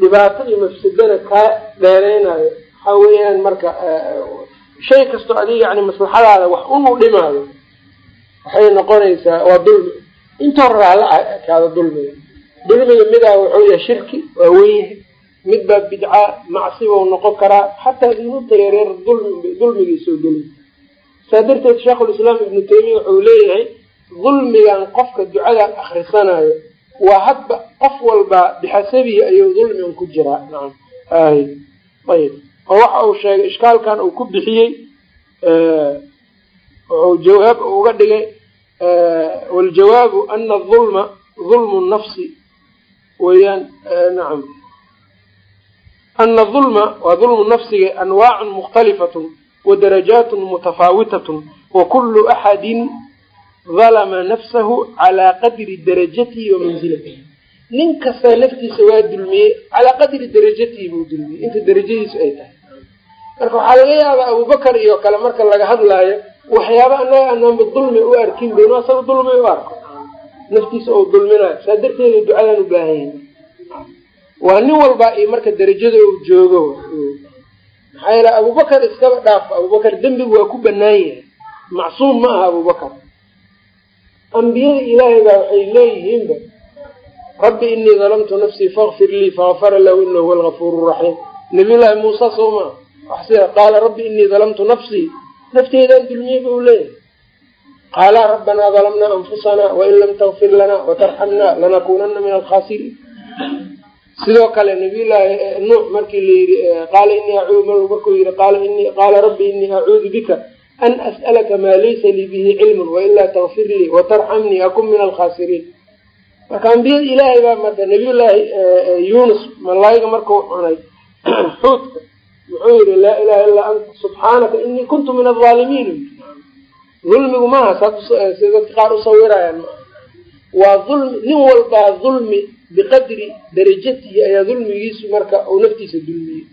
dhibaato iyo mafsadana kaa dheereynayo waxaa weeyaan marka shay kastoo adiga yani maslaxadaada wax unu dhimaayo waxay noqonaysaa waa dulmi. Intoo raala kaada dulmiga. Dulmiga midaa wuxuu yahay shirki waa wen yahay mid baa bidca macsibau noqon karaa xataa dunuubta yareer dulmi dulmigay soo geli saa darteed sheikhulislaam ibnu taymiya wuxuu leeyahay dulmigan qofka ducadan akrisanayo waa hadba qof walba bixasabihi ayuu dulmigan ku jiraa. Ayb oo waxa uu sheegay ishkaalkan uu ku bixiyey wuxuu jawaab uga dhigay waljawaabu ana dulma dulmu nafsi. Weyaan nacam ana dulma waa dulmu nafsiga anwaacun mukhtalifatun wa darajaatun mutafaawitatun wa kullu axadin dalama nafsahu calaa qadri darajatihi wa mansilatihi nin kasta naftiisa waa dulmiyey calaa qadri darajatihi buu dulmiyey inta darajadiisu ay tahay marka waxaa laga yaabaa abubakar iyo kale marka laga hadlaayo waxyaaba anaga anaanba dulmi u arkin bayno asaga dulmi u arko naftiisa oo dulminayo saa darteeda ducadaan u baahan yahi waa nin walbaa iyo marka darajada uu joogo maxaa yeele abubakar iskaba dhaaf abubakar dembigu waa ku banaan yahay macsuum ma aha abubakar. Ambiyada ilaahay baa waxay leeyihiinba rabbi inii dalamtu nafsii fakfir lii fakafara lahu inahu huwa algafuur raxiim nabiyullaahi muuse soo maa wax sida qaala rabbi inii dalamtu nafsii. Nafteedaan dulmiyey ba u leeyahay. Qaala rabbanaa dalamnaa anfusanaa wain lam takfir lanaa watarxamnaa lanakunana min alkhaasiriin sidoo kale nabiyullaahi nuux markii la yidhi qaala inii markuu yidhi qaala rabbi inii acuudu bika an as'alaka maa laysa lii bihi cilmun wailaa takfir lii watarxamnii akun min alkhaasiriin marka ambiyada ilaahay baa marka nabiyullaahi yunus malaayiga markuu cunay xuudka muxuu yihi laa ilaha illaa anta subxaanaka inii kuntu min alaalimiin dulmigu maaha saa dadka qaar usawirayaan waa ulmi nin walbaa dulmi biqadri darajatihi ayaa dulmigiisu marka uu naftiisa dulmiyey.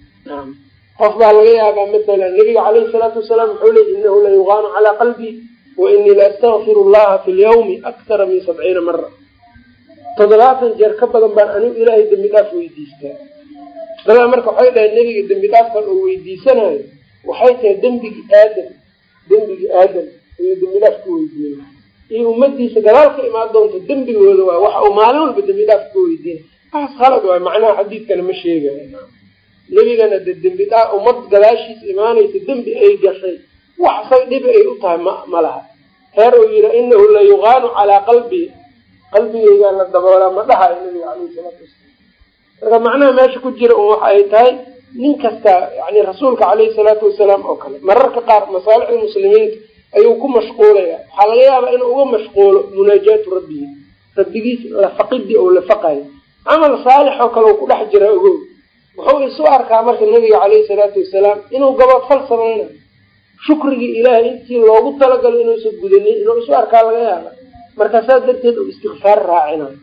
Qof baa laga yaabaa matala nabiga caleyhi salaatu wasalaam wuxuu leey inahu la yuqaanu calaa qalbii wa inii la astakfiru fi lyawmi akthara min sabciina mara toddobaatan jeer ka badan baan anigu ilaahay dembi dhaaf weydiistaa. Dadaa marka waxay dhahay nebiga dembi dhaafkan uu weydiisanayo waxay tahay dembigii aadam dembigii aadam ayuu dembi dhaaf ku weydiinay iyo ummadiisa gadaal ka imaan doonta dembigooda waay waxa uu maalin walba dembi dhaaf ka weydiinay waxaas khalad waay macnaha xadiidkana ma sheegayo nebigana de dembi dhaa ummad gadaashiisa imaanaysa dembi ay gashay. Wax say dhibi ay u tahay ma ma laha. Heer uu yihi inahu la yuqaanu calaa qalbii. Qalbigeygaa la daboolaa ma dhahayo nabiga caleyhi salaatu wasalaam. Marka macnaha meesha ku jira un waxa ay tahay nin kasta yani rasuulka caleyhi salaatu wasalaam oo kale mararka qaar masaalixda muslimiinta ayuu ku mashquulaya. Waxaa laga yaabaa inuu uga mashquulo munaajaatu rabbihi rabbigiis lafaqidii ou lafaqayo camal saalix oo kale uu ku dhex jira ogow. Wuxuu isu arkaa marka nabiga caleyhi salaatu wasalaam inuu gaboodfal samaynayo shukrigii ilaahay intii loogu talagalo inuusan gudanin inuu isu arkaa laga yaaba marka saas darteed uu istikfaar raacinayo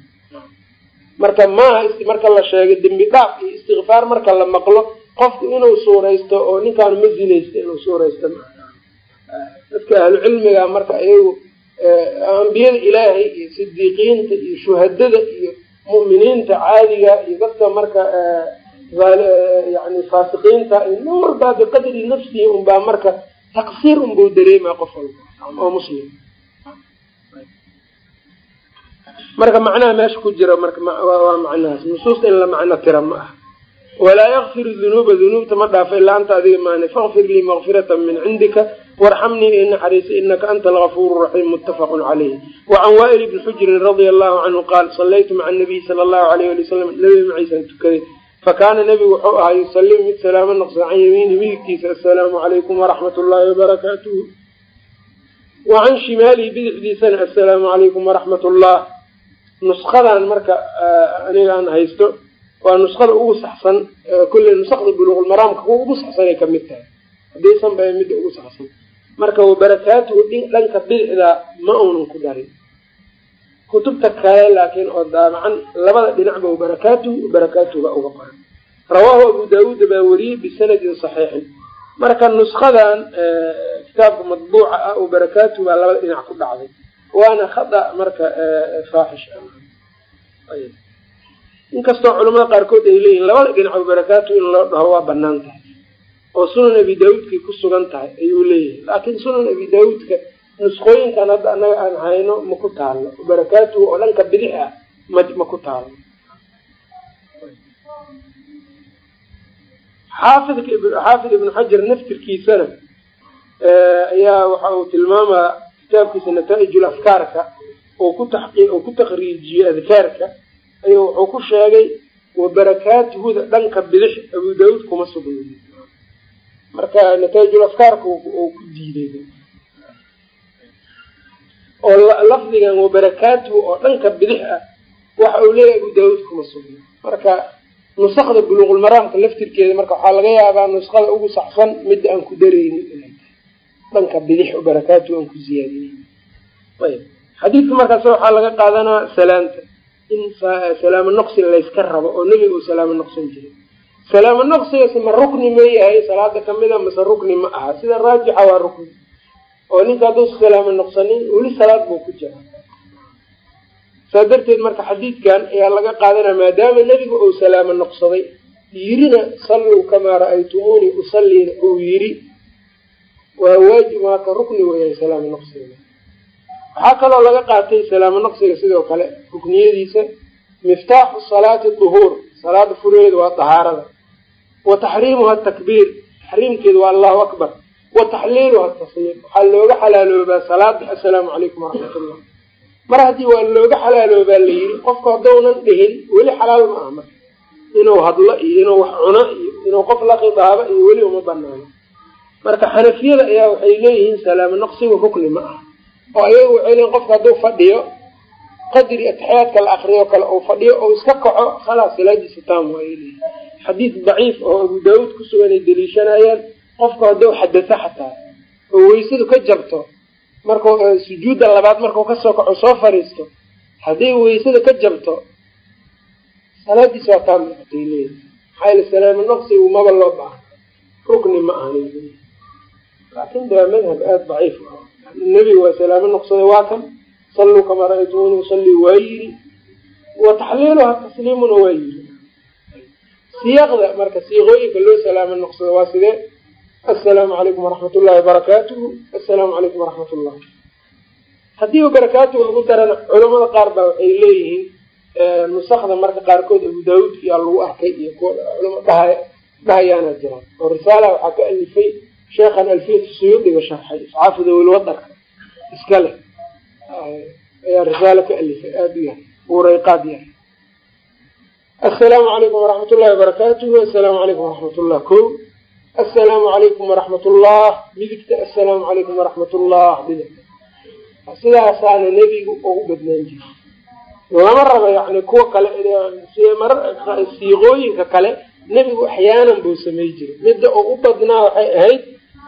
marka maaha marka la sheegay dembi dhaaf iyo istikfaar marka la maqlo qofku inuu suuraysto oo ninkaanu ma zinaysto inuu suuraysto dadka ahlu cilmiga marka iyagu ambiyada ilaahay iyo sidiiqiinta iyo shuhadada iyo mu'miniinta caadiga iyo dadka marka yani faasiqiinta nin walbaa biqadri nafsihi unbaa marka taqsiir unbau dareemaa qof walba oo muslim. Marka macnaha meesha ku jira marka waa macnahaas nusuusta in la macno tira ma aha. Walaa yakfiru dunuuba dunuubta ma dhaafa ilaa anta adiga maane fakfir lii makfirata min cindika warxamnii i naxariisa inaka anta algafuur raxiim muttafaqun caleyh wacan waa'il ibni xujirin radia allahu canhu qaal sallaytu maca nabiy sala allahu alayh ali wasalam nabi maciisaan tukaday fakaana nebigu wuxuu ahaa yusallimu mid salaamo noqsa can yamiini midigtiisa assalaamu calaykum waraxmat ullahi wabarakaatuhu wa can bidixdiisana assalaamu calaykum waraxmat ullah nusqadan marka aniga aan haysto waa nusqada ugu saxsan kulle nusakda buluuqulmaraamka ugu saxsanay ka mid tahay. Haddaysan ba midda ugu saxsan marka wabarakaatuhu dhanka bidixda ma uunan ku darin. Kutubta kale laakiin oo daabacan labada dhinacba wabarakaatuhu wabarakaatuhuba uga qoran rawaahu abu daawuud baa wariyey bisanadin saxiixin. Marka nusqadan kitaabka madbuuca ah wabarakaatuhu baa labada dhinac ku dhacday. Waana khada marka faaxish inkastoo culamada qaarkood ay leeyihiin labada dhinac wabarakaatu in loo dhaho waa bannaan tahay oo sunan abi daawuudkay ku sugan tahay ayuu leeyahay. Laakiin sunan abi daawuudka nusqooyinkan hadda annaga aan hayno ma ku taalno wabarakaatuhu oo dhanka bidix ah ma ma ku taalno xaafidka xaafid ibnu xajar naftirkiisana ayaa waxa uu tilmaamaa kitaabkiisa nataa-ijul afkaarka oo ku taxqi oo ku takriijiyey adkaarka. Ayuu wuxuu ku sheegay wa barakaatuhuda dhanka bidix abu daawuud kuma sugnayn marka nataa'ijul afkaarka uu ku diiday oo lafdigan wa barakaatuhu oo dhanka bidix ah waxa uu leeyahay abu daawuud kuma sugna marka nusakda buluuqulmaraamka laftirkeeda marka waxaa laga yaabaa nuskhada ugu saxsan midda aan ku dareynin inay dhanka bidix o barakaatuhu aan ku ziyaadinin ayb xadiidka markaas waxaa laga qaadanaa salaamta in salaamo noqsi layska rabo oo nebiga uu salaamo noqsan jiray salaamo noqsigaas ma rukni ma yahay salaada kamida mase rukni ma aha. Sida raajixa waa rukni. Oo ninka hadduusa salaamo noqsanin weli salaad buu ku jira saa darteed marka xadiidkan ayaa laga qaadanaya maadaama nebiga uu salaamo noqsaday yirina salluu kamaa ra'aytumuuni usaliina uu yiri waa waajib maaka rukni weeyaan salaamo noqsiga waxaa kaloo laga qaatay salaamo noqsiga sidoo kale rukniyadiisa miftaaxu salaati duhuur. Salaada fureeda waa dahaarada wa taxriimuha takbiir taxriimkeedu waa allahu akbar. wa taxliiluha tasliim waxaa looga xalaaloobaa salaada assalaamu calaykum waraxmat ullah mar haddii waa looga xalaaloobaa la yiri qofku haddownan dhihin weli xalaal ma aha marka. inuu hadlo iyo inuu wax cuno iyo inuu qof la khidaabo iyo weli uma banaano marka xanafiyada ayaa waxay leeyihiin salaamo noqsigu rukni ma aha. oo ayagu waxay leeyiin qofka hadduu fadhiyo qadri ataxiyaadka la akriyo kale uu fadhiyo oo iska kaco khalaas salaadiisa taam waay xadiid daciif oo abu daawuud ku sugan ay daliishanayaan qofka hadduu xadasa xataa oo weysadu ka jabto marku sujuudda labaad markuu ka soo kaco soo fariisto hadday weysada ka jabto salaadiisa waa taam noqotay leeyihiin maxaa yele salaamo noqsigu maba loo baaha rukni ma aha laakin de waa madhab aada daciif nebiga waa salaamo noqsaday waa kan. Salluu kamaa ra'aytumuuni usallii waa yiri. Wa taxliiluha tasliimuna waa yiri siyaaqda marka siiqooyinka loo salaamo noqsado waa sidee? Assalaamu calaykum waraxmat ullahi wabarakaatuhu. Assalaamu calaykum waraxmat ullah haddii barakaatuhu lagu darana culamada qaar baa waxay leeyihiin nusakda marka qaarkood abu daawuud iyaa lagu arkay iyo kuwa culama dhahay dhahayaana jiraan oo risaala waxaa ka alifay sheekhan alfiyat suyuudiga sharxay iscaafu dawilwadarka iska leh. Ayaa risaalo ka alifay aada u yahay. Ureyqaad yahay assalaamu calaykum waraxmat ullahi wabarakaatuhu assalaamu calaykum waraxmat ullah ko assalaamu calaykum waraxmat ullah midigta assalaamu calaykum waraxmat ullah bidixta sidaasaana nebigu ugu badnaan jira lama rabo yani kuwa kale siiqooyinka kale nebigu axyaanan buu samay jiray midda oo u badnaa waxay ahayd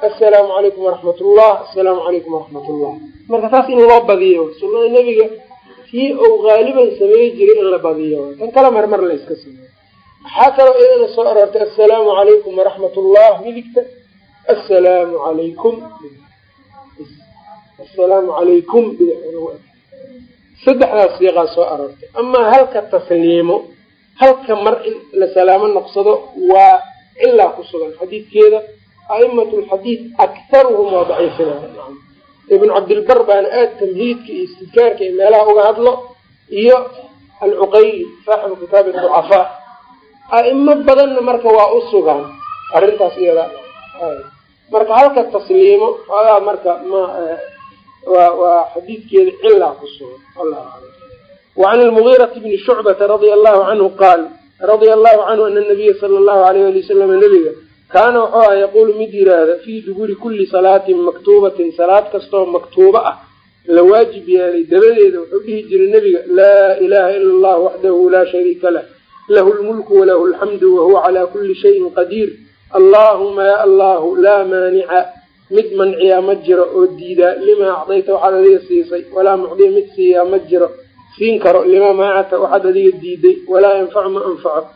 assalaamu calaykum waraxmat ullah assalaamu calaykum waraxmat ullah marka taas in loo badiyo sunada nebiga tii uu haaliban samey jiray in la badiyo. Tan kale marmar la iska sameeyo waxaa kaloo iyadana soo aroortay assalaamu calaykum waraxmat ullah midigta assalaamu calaykum. Assalaamu calaykum. Saddexdaas siiqaa soo aroortay. Amaa halka tasliimo halka mar in la salaamo noqsado waa cilaa ku sugan. Xadiidkeeda a'imat lxadiid akharuhum waa daciifinaya ibn cabdilbar baana aada tamhiidka iyo istidkaarka iyo meelaha uga hadlo iyo alcuqayli saaxibu kitaabi ducafaa a'imo badanna marka waa u sugaan arrintaas iyada. Marka halka tasliimo xoogaa marka ma waa waa xadiidkeeda cilaa ku sugan. Wacan almugiirati bni shucbata radia allahu canhu qaal radia allahu canhu ana nabiya sala allahu alayh ali wasalam nabiga kaana wuxuu aha yaquulu mid yiraahda fii duburi kulli salaatin maktuubatin salaad kastoo maktuubo ah la waajib yeelay dabadeeda wuxuu dhihi jiray nebiga laa ilaha ila allah waxdahu laa shariika lah lahu lmulku walahu alxamdu wahuwa calaa kulli shayin qadiir. Allaahuma ya allahu laa maanica. Mid manciyaa ma jiro oo diidaa. Limaa acdayta waxaad adiga siisay walaa mucdiya mid siiyaa ma jiro. Siin karo limaa maacata waxaad adiga diiday walaa yanfacu ma anfaco.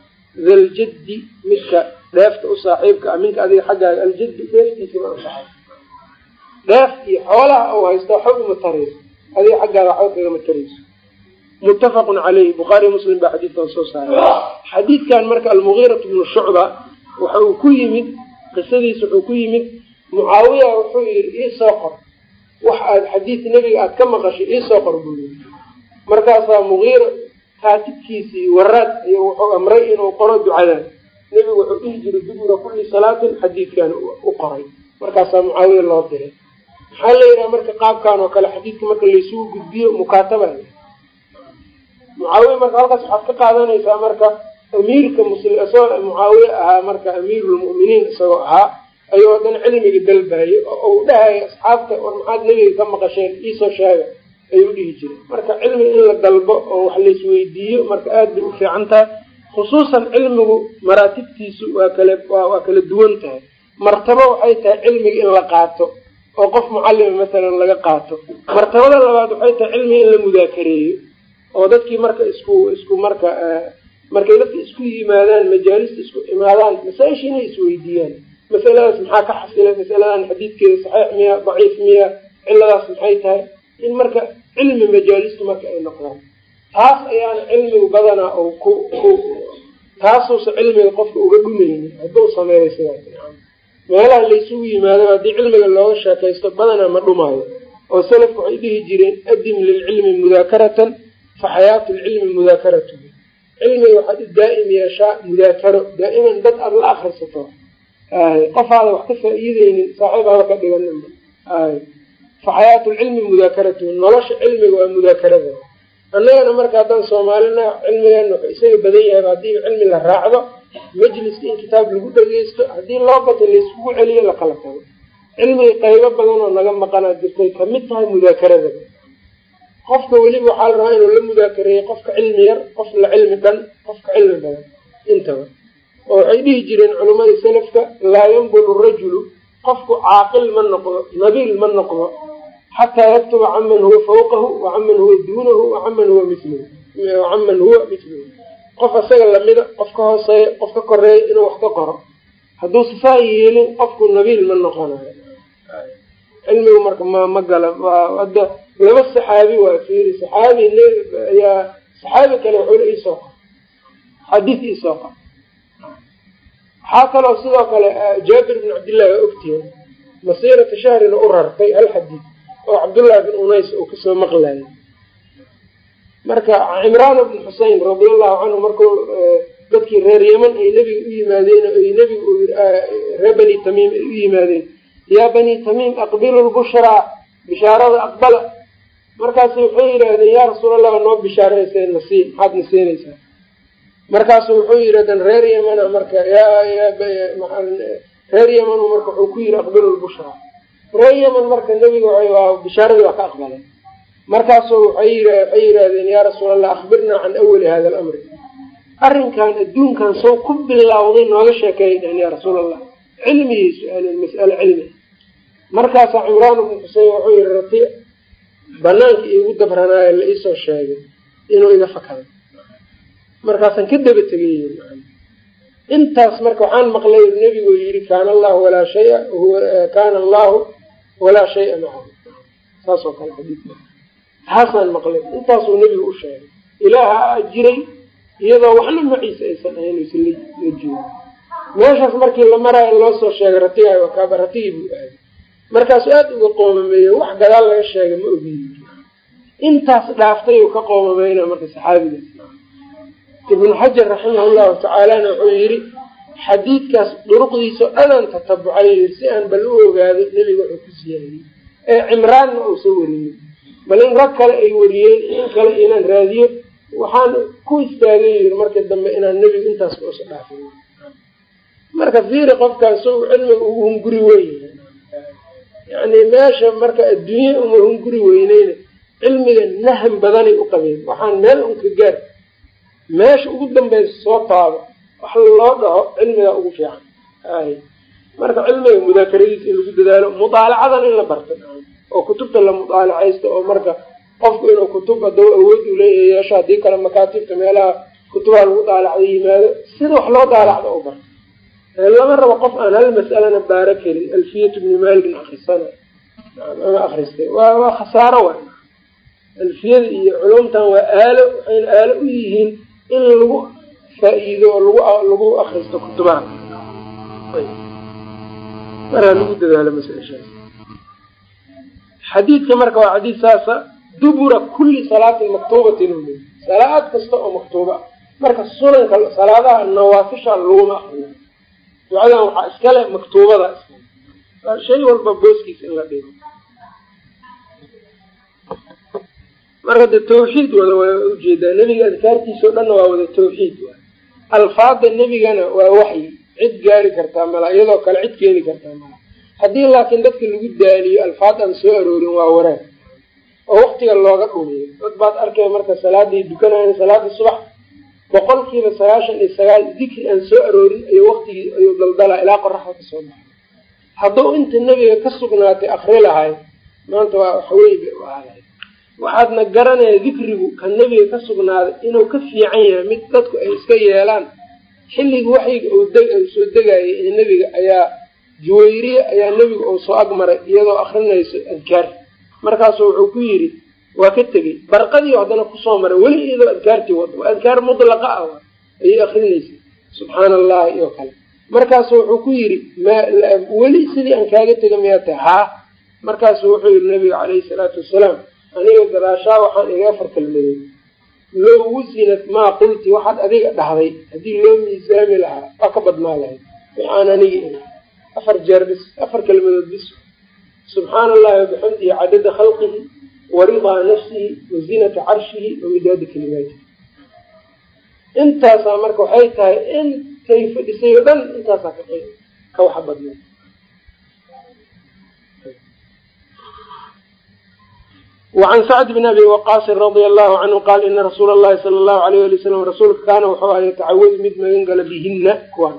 Daljaddi midka dheefta u saaxiibka ah minka adiga xaggaaga aljaddu dheeftiisa ma anfaco dheef iyo xoolaha uu haysto waxba uma tarayso. Adiga xaggaaga waxba kagama tarayso. Muttafaqun caleyh bukhaari muslim baa xadiidkan soo saaray. Xadiidkan marka almugiiratu bnu shucba waxa uu ku yimid qisadiisa wuxuu ku yimid mucaawiya wuxuu yidhi iisoo qor. Wax aad xadiid nebiga aad ka maqashay iisoo qor buu yii markaasaa mugiira kaatibkiisii waraad iyo wuxuu amray inuu qoro ducadan nebigu wuxuu dhihi jiray dubura kulli salaatin xadiidkan u qoray. Markaasaa mucaawiya loo diray. Maxaa la yidhaha marka qaabkan oo kale xadiidka marka laysugu gudbiyo mukaataba mucaawiya marka halkaas waxaad ka qaadanaysaa marka amiirka muslim isagoo mucaawiye ahaa marka amiirulmu'miniin isagoo ahaa ayuu haddana cilmiga dalbaayay oo uu dhahaya asxaabta war maxaad nebiga ka maqasheen? Iisoo sheega. Ayuu dhihi jiray. Marka cilmi in la dalbo oo wax laisweydiiyo marka aada bay u fiican tahay khusuusan cilmigu maraatibtiisu waa kala waa kala duwan tahay. Martabo waxay tahay cilmiga in la qaato oo qof mucalima masalan laga qaato. Martabada labaad waxay tahay cilmiga in la mudaakareeyo oo dadkii marka isku isku marka markay dadka isku yimaadaan majaalista isku imaadaan masaa-isha inay isweydiiyaan masaladaas maxaa ka xasilay? Masaladan xadiidkeeda saxiix miya daciif miya ciladaas maxay tahay? In marka cilmi majaalistu marka ay noqdaan taas ayaana cilmigu badanaa oo ku ku taasuusa cilmiga qofka uga dhumaynin hadduu sameeyo sidaas meelaha laysugu yimaado haddii cilmiga looga sheekaysto badanaa ma dhumaayo. Oo salafku waxay dhihi jireen adim lilcilmi mudaakaratan fa xayaatu lcilmi mudaakaratu. Cilmiga waxaad daa'im yeeshaa mudaakaro. Daa'iman dad aada la akrisato qofaada wax ka faa-iideynin saaxiibaaba ka dhiganin fa xayaatu lcilmi mudaakaratu nolosha cilmiga waa mudaakarada annagana marka haddaan soomaalina cilmigeena wuxuu isaga badan yahay haddii cilmi la raacdo majliska in kitaab lagu dhageysto haddii loo bato layskugu celiyo lakala tago. Cilmiga qaybo badan oo naga maqanaa jirtay ka mid tahay mudaakarada. Qofka weliba waxaa la rabaa inuu la mudaakareeyo qofka cilmi yar qof la cilmi dhan qofka cilmi badan intaba. Oo waxay dhihi jireen culimmadii salafka laa yanbulu rajulu qofku caaqil ma noqdo nabiil ma noqdo xataa yaktuba caman huwa fawqahu wacaman huwa duunahu wacaman huwa miluhu wacaman huwa miluhu qof isaga lamida qof ka hooseeya qof ka koreeya inuu wax ka qoro hadduu sifaa yeelin qofku nabiil ma noqonayo cilmigu marka ma ma gala hadda laba saxaabi waa fiiri saxaabi ayaa saxaabi kale wuxuula iisoo qor xadiis iisoo qor waxaa kaloo sidoo kale jaabir bin cabdillahi waa ogtihin masiirata shahrina u oo cabdullahi bin unays uu ka soo maqlayay marka cimraan bn xusein radiallahu canhu markuu dadkii reer yeman ay nebiga u yimaadeen ay nebiga reer bani tamiim ay u yimaadeen yaa bani tamiim aqbilu lbushraa bishaarada aqbala. Markaasu waxay yidhaahdeen yaa rasuul allah noo bishaarayseen nasiib maxaad na siinaysaa markaasu wuxuu yidhahdeen reer yemana marka reer yemanu marka wuxuu ku yidhi aqbilu lbushraa yeman marka nebiga bishaaradii waa ka aqbaleen markaasu waxay yidhaahdeen yaa rasuul allah akhbirnaa can awali hada alamri. Arrinkan adduunkan soo ku bilowday nooga sheekeeya yaa rasuul allah cilmigii su'aaleen mas'alo cilmi. Markaasaa cimraan bnu xusein wuxuu yihi rati banaanka iigu dabranaayo la iisoo sheegay inuu iga fakaday markaasaan ka daba tegay intaas marka waxaan maqlay nebigu yidhi kaana allahu walaa shaya kaana allahu walaa shaya macahu saas oo kale xadiidka. Taasaan maqlay intaasuu nebigu u sheegay ilaaha jiray iyadoo waxna maciisa aysan ahayn aysan la joogo. Meeshaas markii la maraayo loo soo sheegay ratigaay wakaaba ratigii buu aaday markaasu aada uga qoomameeyo wax gadaal laga sheegay ma ogeyi intaas dhaaftay uu ka qoomameyna marka saxaabigaas ibnu xajar raximah llahu tacaalana wuxuu yidhi xadiidkaas duruqdiisa adan tatabucay si aan bal u ogaado nebiga wuxuu ku siyaadiyey. Ee cimraanna uusan werinin bal in rag kale ay wariyeen in kale inaan raadiyo waxaan ku istaagay yiri markii dambe inaan nebigu intaas usa dhaafin. Marka fiiri qofkaas u cilmiga ugu hunguri weyn yani meesha marka adduunya uma hunguri weyneyna cilmiga nahan badanay u qabeen. Waxaan meel unka gaar meesha ugu dambaysa soo taabo wax loo dhaho cilmigaa ugu fiican. Ay. Marka cilmiga mudaakaradiisa in lagu dadaalo mudaalacadan in la barta oo kutubta la mudaalacaysto oo marka qofku inuu kutub haduu awood u leeyahay yeesho haddii kale makaatibta meelaha kutubaha lagu daalacdo yimaado sida wax loo daalacdo u barta lama rabo qof aan hal mas'alana baaro karin alfiyatu bni malikin akrisana ama akristay waa waa khasaaro wa alfiyada iyo culumtan waa aalo waxayna aalo u yihiin in lagu faa-iido oo lagu akristo kutubaha markaa lagu dadaalo masaa-ishaas xadiidka marka waa xadiid saasa dubura kulli salaatin maktuubatin ul salaad kasta oo maktuuba. Marka sunanka salaadaha nawaafisha laguma akriyo ducadan waxaa iskale maktuubada. Iskale shay walba booskiisa in la dhigo. Marka de tawxiid wada waa u jeedaa nebiga adkaartiisa o dhanna waa wada tawxiid alfaada nebigana waa waxyi cid gaari kartaa mala iyadoo kale cid keeni kartaa mala. Haddii laakiin dadka lagu daaliyo alfaad aan soo aroorin waa waraag. Oo waktiga looga dhumiyo. Dad baad arkay marka salaadii dukanayan salaada subax boqolkiiba sagaashan iyo sagaal dikri aan soo aroorin ayuu waktigii ayuu daldalaa ilaa qoraxda ka soo baxay. Hadduu inta nebiga ka sugnaatay akri lahay maanta waa waxweyn bay u ahaday waxaadna garanaya dikrigu ka nebiga ka sugnaaday inuu ka fiican yahay mid dadku ay iska yeelaan. Xilliga waxyiga uu soo degayay ee nebiga ayaa juwayriye ayaa nebiga uu soo agmaray iyadoo akrinayso adkaar. Markaasu wuxuu ku yidhi waa ka tegey. Barqadii haddana ku soo maray weli iyadoo adkaartii wado waa adkaar mudlaqa ah ayay akrinaysay subxaana allahi iyo kale. Markaasu wuxuu ku yidhi mweli sidii aan kaaga tega miyaa tahay? Haa. Markaasu wuxuu yidhi nabiga caleyhi salaatu wasalaam aniga gadaashaa waxaan iga afar kelmadood low wusinat maa qulti waxaad adiga dhahday haddii loo miisaami lahaa waa ka badnaa lahayd waxaan aniga afar jeer bis afar kelmadood bis. Subxaana allahi wabixamdihi cadada khalqihi wa ridaa nafsihi wa zinata carshihi wa midaada kalimaatihi. Intaasaa marka waxay tahay intay fadhisay oo dhan intaasaa ka ka waxa badnaa wacan sacd bn abi waqaasin radia allahu canhu qaal ina rasuula allahi sala allahu alayh ali wasalam rasuulka kaana wuxuu aha yatacawadu mid magan gala bihina kuwaan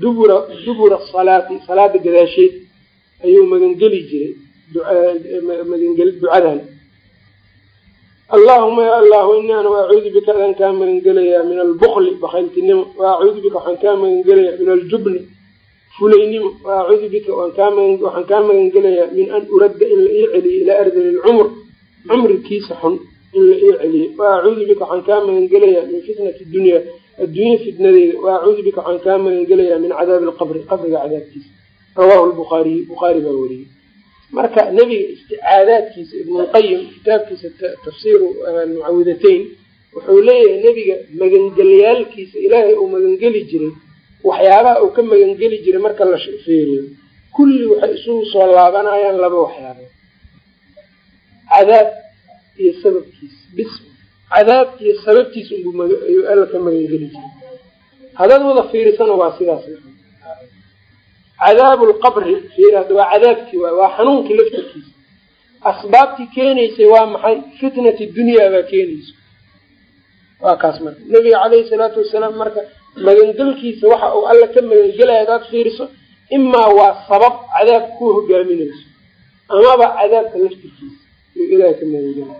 dubura dubura salaati salaada gadaasheed ayuu magangeli jiray magangeli ducadan allahuma ya allahu ini ana acuudu bika adaan kaa magangelayaa min albukli bakayltinimo wa acuudu bika waxaan kaa magangelayaa min aljubni fulaynimo wa acuudu bika waxaan kaa magangelayaa min an uradda in la ii celiyo ilaa ardali cumrikiisa xun in la ii celiyo. Wa acuudu bika waxaan kaa magangelayaa min fitnati dunya. Adduunya fitnadeeda wa acuudu bika waxaan kaa magangelayaa min cadaabi alqabri qabriga cadaabkiisa. Rawahu lbukhaariy bukhaari baa weriyey marka nebiga isticaadaadkiisa ibnulqayim kitaabkiisa tafsiiru mucawidatayn wuxuu leeyahay nebiga magangeliyaalkiisa ilaahay uu magangeli jiray. Waxyaabaha uu ka magangeli jiray marka la feeriyo. Kulli waxay isugu soo laabanayaan laba waxyaabood cadaab iyo sababkiisa bis cadaab iyo sababtiisa unbuu alla ka magangeli jiray. Hadaad wada fiirisana waa sidaas. Cadaabu lqabri waa cadaabkii waay waa xanuunkii laftarkiisa asbaabtii keenaysay waa maxay? Fitnati dunyaa baa keenaysa. Waa kaas marka. Nabiga caleyhi salaatu wasalaam marka magangelkiisa waxa uu alla ka magangelaya hadaad fiiriso imaa waa sabab cadaab ku hogaaminayso amaba cadaabka laftirkiisa ilahay ka magangelaya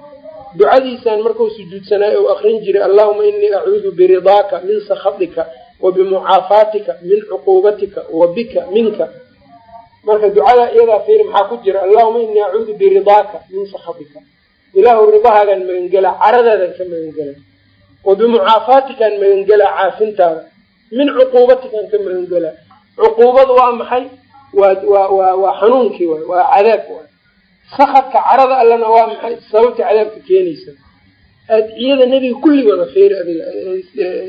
ducadiisaan markuu sujuudsanaayo u akrin jiray allahuma inii acuudu biridaaka min sakhatika wa bimucaafaatika min cuquubatika wa bika minka. Marka ducada iyadaa fiiri maxaa ku jira? Allahuma inii acuudu biridaaka min sakhatika. Ilaahu ridahaagaan magangelaa caradaadaan ka magangelaa wa bimucaafaatikaan magangelaa caafintaada. Min cuquubatikaan ka magangelaa cuquubadu waa maxay? Waa waa waa waa xanuunkii waay waa cadaab waay sakadka carada allana waa maxay? Sababta cadaabka keenaysa. Adciyada nebiga kulligooda fiiri adiga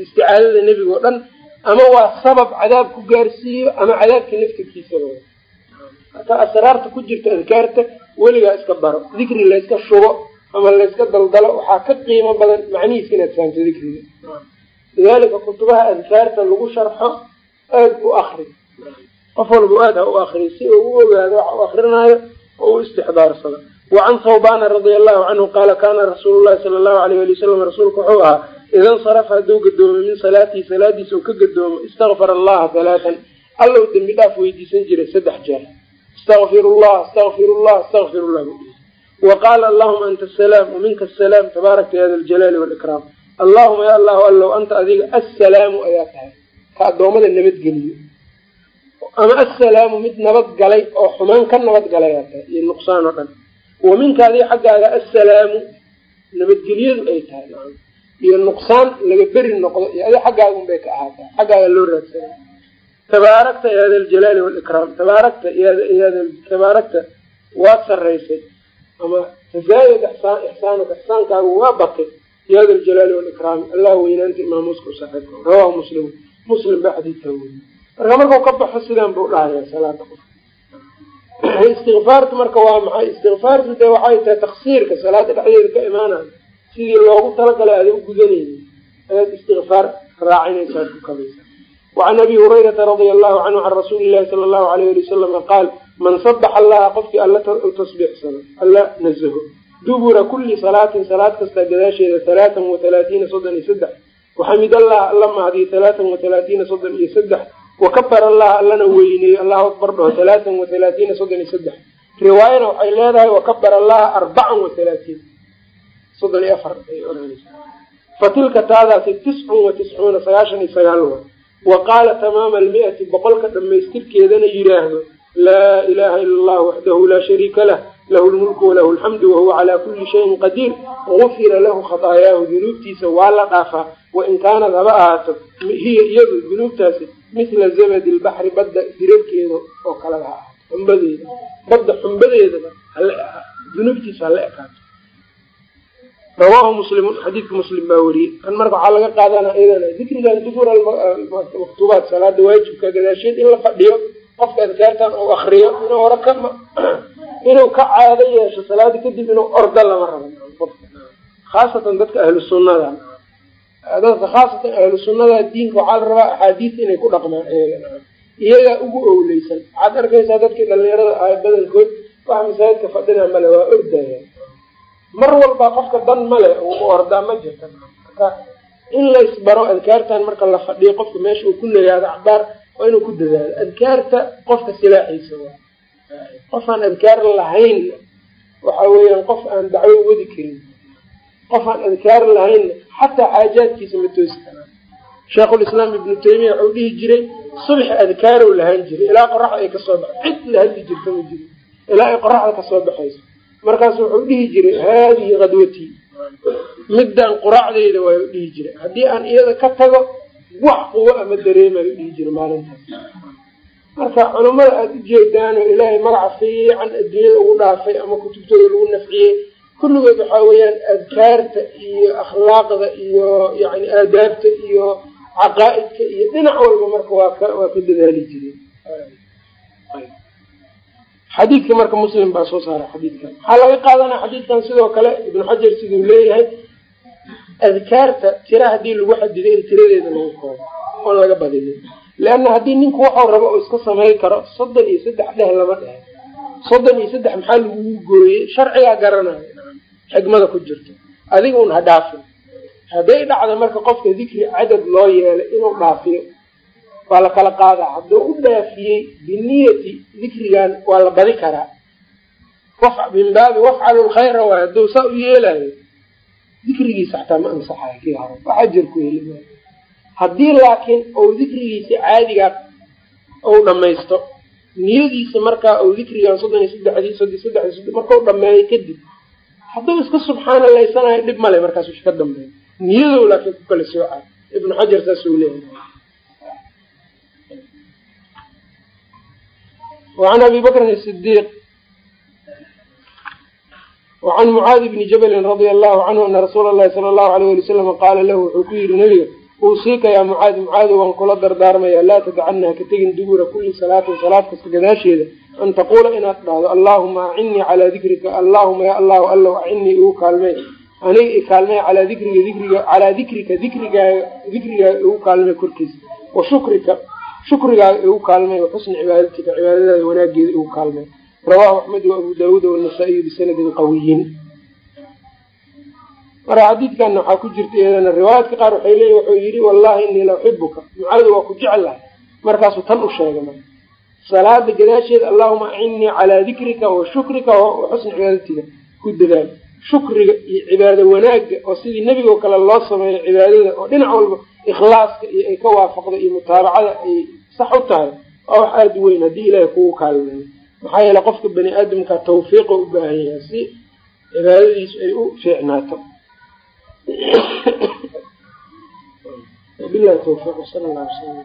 isticaadada nebiga oo dhan ama waa sabab cadaab ku gaarsiiyo ama cadaabka naftirkiisaba marka asraarta ku jirta adkaarta weligaa iska baro. Dikri layska shubo ama layska daldalo waxaa ka qiimo badan macnihiiska inaad fahamto dikriga lidalika kutubaha adkaarta lagu sharxo aada u akri qof walba aad ha u akriyo si uu u ogaado waxa u akrinaayo oo u istixdaarsado wacan thawbana radia allahu canhu qaala kana rasuulu llahi sala allahu alayh ali wasalam rasuulku wuxuu ahaa ida nsarafa hadduu gadoomo min salaatihi salaadiisa uu ka gadoomo istakfara allaha halaatan allow dembi dhaaf weydiisan jiray saddex jeer. Istakfiru llah istakfiru llah istakfiru llah wa qaala allahuma anta asalaam waminka asalaam tabaarakta ya da ljalaali walikraam allahuma ya allahu allow anta adiga assalaamu ayaa tahay. Ka addoommada nabadgeliyo ama assalaamu mid nabad galay oo xumaan ka nabad galay tahay iyo nuqsaan oo dhan. Wa minka adiga xaggaaga assalaamu nabadgelyadu ay tahay iyo nuqsaan laga beri noqdo iyo adi xaggaagun bay ka ahaataa xaggaaga loo raadsana tabaarakta ya da ljalaali walikraam tabaarakta tabaarakta waad saraysay ama tazaayad ixsaan ixsaanuka ixsaankaagu waa batay ya da ljalaali walikraam allah weynaanta imaamuuska usaxib rawahu muslim. Muslim baa xadiidkaa weriye marka markau ka baxo sidaan buu dhahaya salaada qof istikfaartu marka waa maxay? Istikfaartu dee waxay tahay taksiirka salaada dhexdeeda ka imaanayo sidii loogu talagalay aada u gudanayni ayaad istikfaar raacinaysaa ku kabaysa wacan abi hurayrata radia allahu canhu can rasuuli illahi sala allahu alayh ali wasalama qaal man sabax allaha qofkii alla tasbiixsado alla nazaho dubura kuli salaatin salaad kasta gadaasheeda halaatan wa halaatiina soddon iyo saddex. Waxamid allah alla mahdiyo halaatan wa halaatiina soddon iyo saddex wakabar allah allana weyneeyo allahu akbar dhaho halaatan wa halaatiina soddon iyo saddex. Riwaayana waxay leedahay wakabar allaha arbacan wa halaatiin soddon iyo afar ay oranaysa fatilka taadaasi tiscun wa tiscuuna sagaashan iyo sagaal wa. Qaala tamaama almi'ati boqolka dhammaystirkeedana yidhaahdo laa ilaha ila allah waxdahu laa shariika lah lahu lmulku walahu alxamdu wahuwa calaa kuli shayin qadiir. Gufira lahu khataayaahu dunuubtiisa waa la dhaafaa. Wain kaanad haba ahaato hiya iyadu dunuubtaasi mithla zabadi lbaxri badda dirarkeeda oo kaleba ha ahaato xumbadeeda. Badda xumbadeedaba hala dunuubtiisa hala ekaato rawaahu muslimun xadiidka muslim baa weriyey kan marka waxaa laga qaadana iyadana dikrigan dubur maktuubaat salaada waajibka gadaasheed in la fadhiyo qofka adkaartan uu akriyo inuu hore ka inuu ka caado yeesho salaada kadib inuu ordo lama rabo. Qofka. Khaasatan dadka ahlu sunnada dadka khaasatan ahlu sunnada diinka waxaa la rabaa axaadiista inay ku dhaqmaan iyaga iyagaa ugu owleysan. Waxaad arkaysaa dadkii dhalinyarada ah badankood waxa masaajidka fadhina male waa ordaya. Mar walba qofka dan male u ordaa ma jirta. In la isbaro adkaartan marka la fadhiyo qofka meesha uu ku nagaado cabaar waa inuu ku dadaalo. Adkaarta qofka silaaxiisa wa qof aan adkaar lahayn waxa weeyaan qof aan dacwo wadi karin qof aan adkaar lahayn xataa xaajaadkiisa ma toosi karaan. Sheikhulislaam ibnu taymiya wuxuu dhihi jiray subxi adkaarow lahaan jiray ilaa qoraxda ay ka soo bax cid la jirta ma jiro. Ilaa ay qoraxda ka soo baxayso. Markaasu wuxuu dhihi jiray haadihi kadwatii middan quraacdeyda waa dhihi jiray. Haddii aan iyada ka tago wax quwo ama dareemayo dhihi jiray maalintaas marka culummada aada u jeedaanoo ilaahay magaca fiican adduunyada ugu dhaafay ama kutubtooda lagu nafciyey kulligood waxaa weeyaan adkaarta iyo akhlaaqda iyo yani aadaabta iyo caqaa'idka iyo dhinac walba marka waa ka waa ka dadaali jireen xadiidka marka muslim baa soo saaray xadiidkan. Waxaa laga qaadanaya xadiidkan sidoo kale ibnu xajar siduu leeyahay adkaarta tira haddii lagu xadido in tiradeeda lagu koobo oon laga badinin leanna haddii ninku waxuu rabo uu iska samayn karo soddon iyo saddex dheh lama dhehe soddon iyo saddex maxaa lagugu gooyey? Sharcigaa garanayo xigmada ku jirto. Adiga un ha dhaafin. Hadday dhacdo marka qofka dikri cadad loo yeelay inuu dhaafiyo waa la kala qaadaa. Hadduu u dhaafiyey biniyati dikrigan waa la badi karaa. Min baabi wafcalu lkhayra waay hadduu saa u yeelayo dikrigiisa xataa ma ansaxayo kii hore waxaa jir ku heli haddii laakiin uu dikrigiisa caadigaa uu dhamaysto niyadiisa markaa uu dikrigan soddon iyo saddexdii soddon saddexdii soddon markau dhameeyo kadib hadduu iska subxaana laysanayo dhib male markaas wix ka dambeeyo. Niyadow laakiin ku kala soocay ibnu xajar saasuu leeyahay. Wacan abi bakrin sidiiq wacan mucaadi bni jabalin radia allahu canhu ana rasuula allahi sala allahu alayh ali wasalam qaala lahu wuxuu ku yihi nabiga uusiika yaa mucaadi mucaadi waan kula dardaarmaya laa tadacana haka tegin dubura kuli salaatin salaad kasta gadaasheeda an taquula inaad dhahdo allaahuma acinnii calaa dikrika allaahuma ya allahu allow acinnii igu kaalmey aniga i kaalmey calaa dikrika dikriga calaa dikrika dikrigaaga dikrigaaga igu kaalmey korkiisa wa shukrika shukrigaaga igu kaalmey wa xusni cibaadatika cibaadadaada wanaageeda igu kaalmey rawaahu axmed wa abu daawuud wanasaa'iyu bisanadin qawiyin marka xadiidkanna waxaa ku jirta iyadana riwaayaadka qaar waxay leeyihiin wuxuu yidhi wallahi innii la uxibuka mucaadi waa ku jecelahay markaasuu tan u sheegay salaada gadaasheeda allahuma acinnii calaa dikrika wa shukrika wa xusni cibaadatika ku dadaal. Shukriga iyo cibaado wanaagga oo sidii nebiga oo kale loo sameeyo cibaadada oo dhinac walba ikhlaaska iyo ay ka waafaqda iyo mutaabacada ay sax u tahay waa wax aada weyn haddii ilaahay kugu kaalmeeyo maxaa yeele qofka bani aadamka tawfiiqa u baahan yahay si cibaadadiisu ay u fiicnaato. Wabilahi tawfiiq. Sal allah ala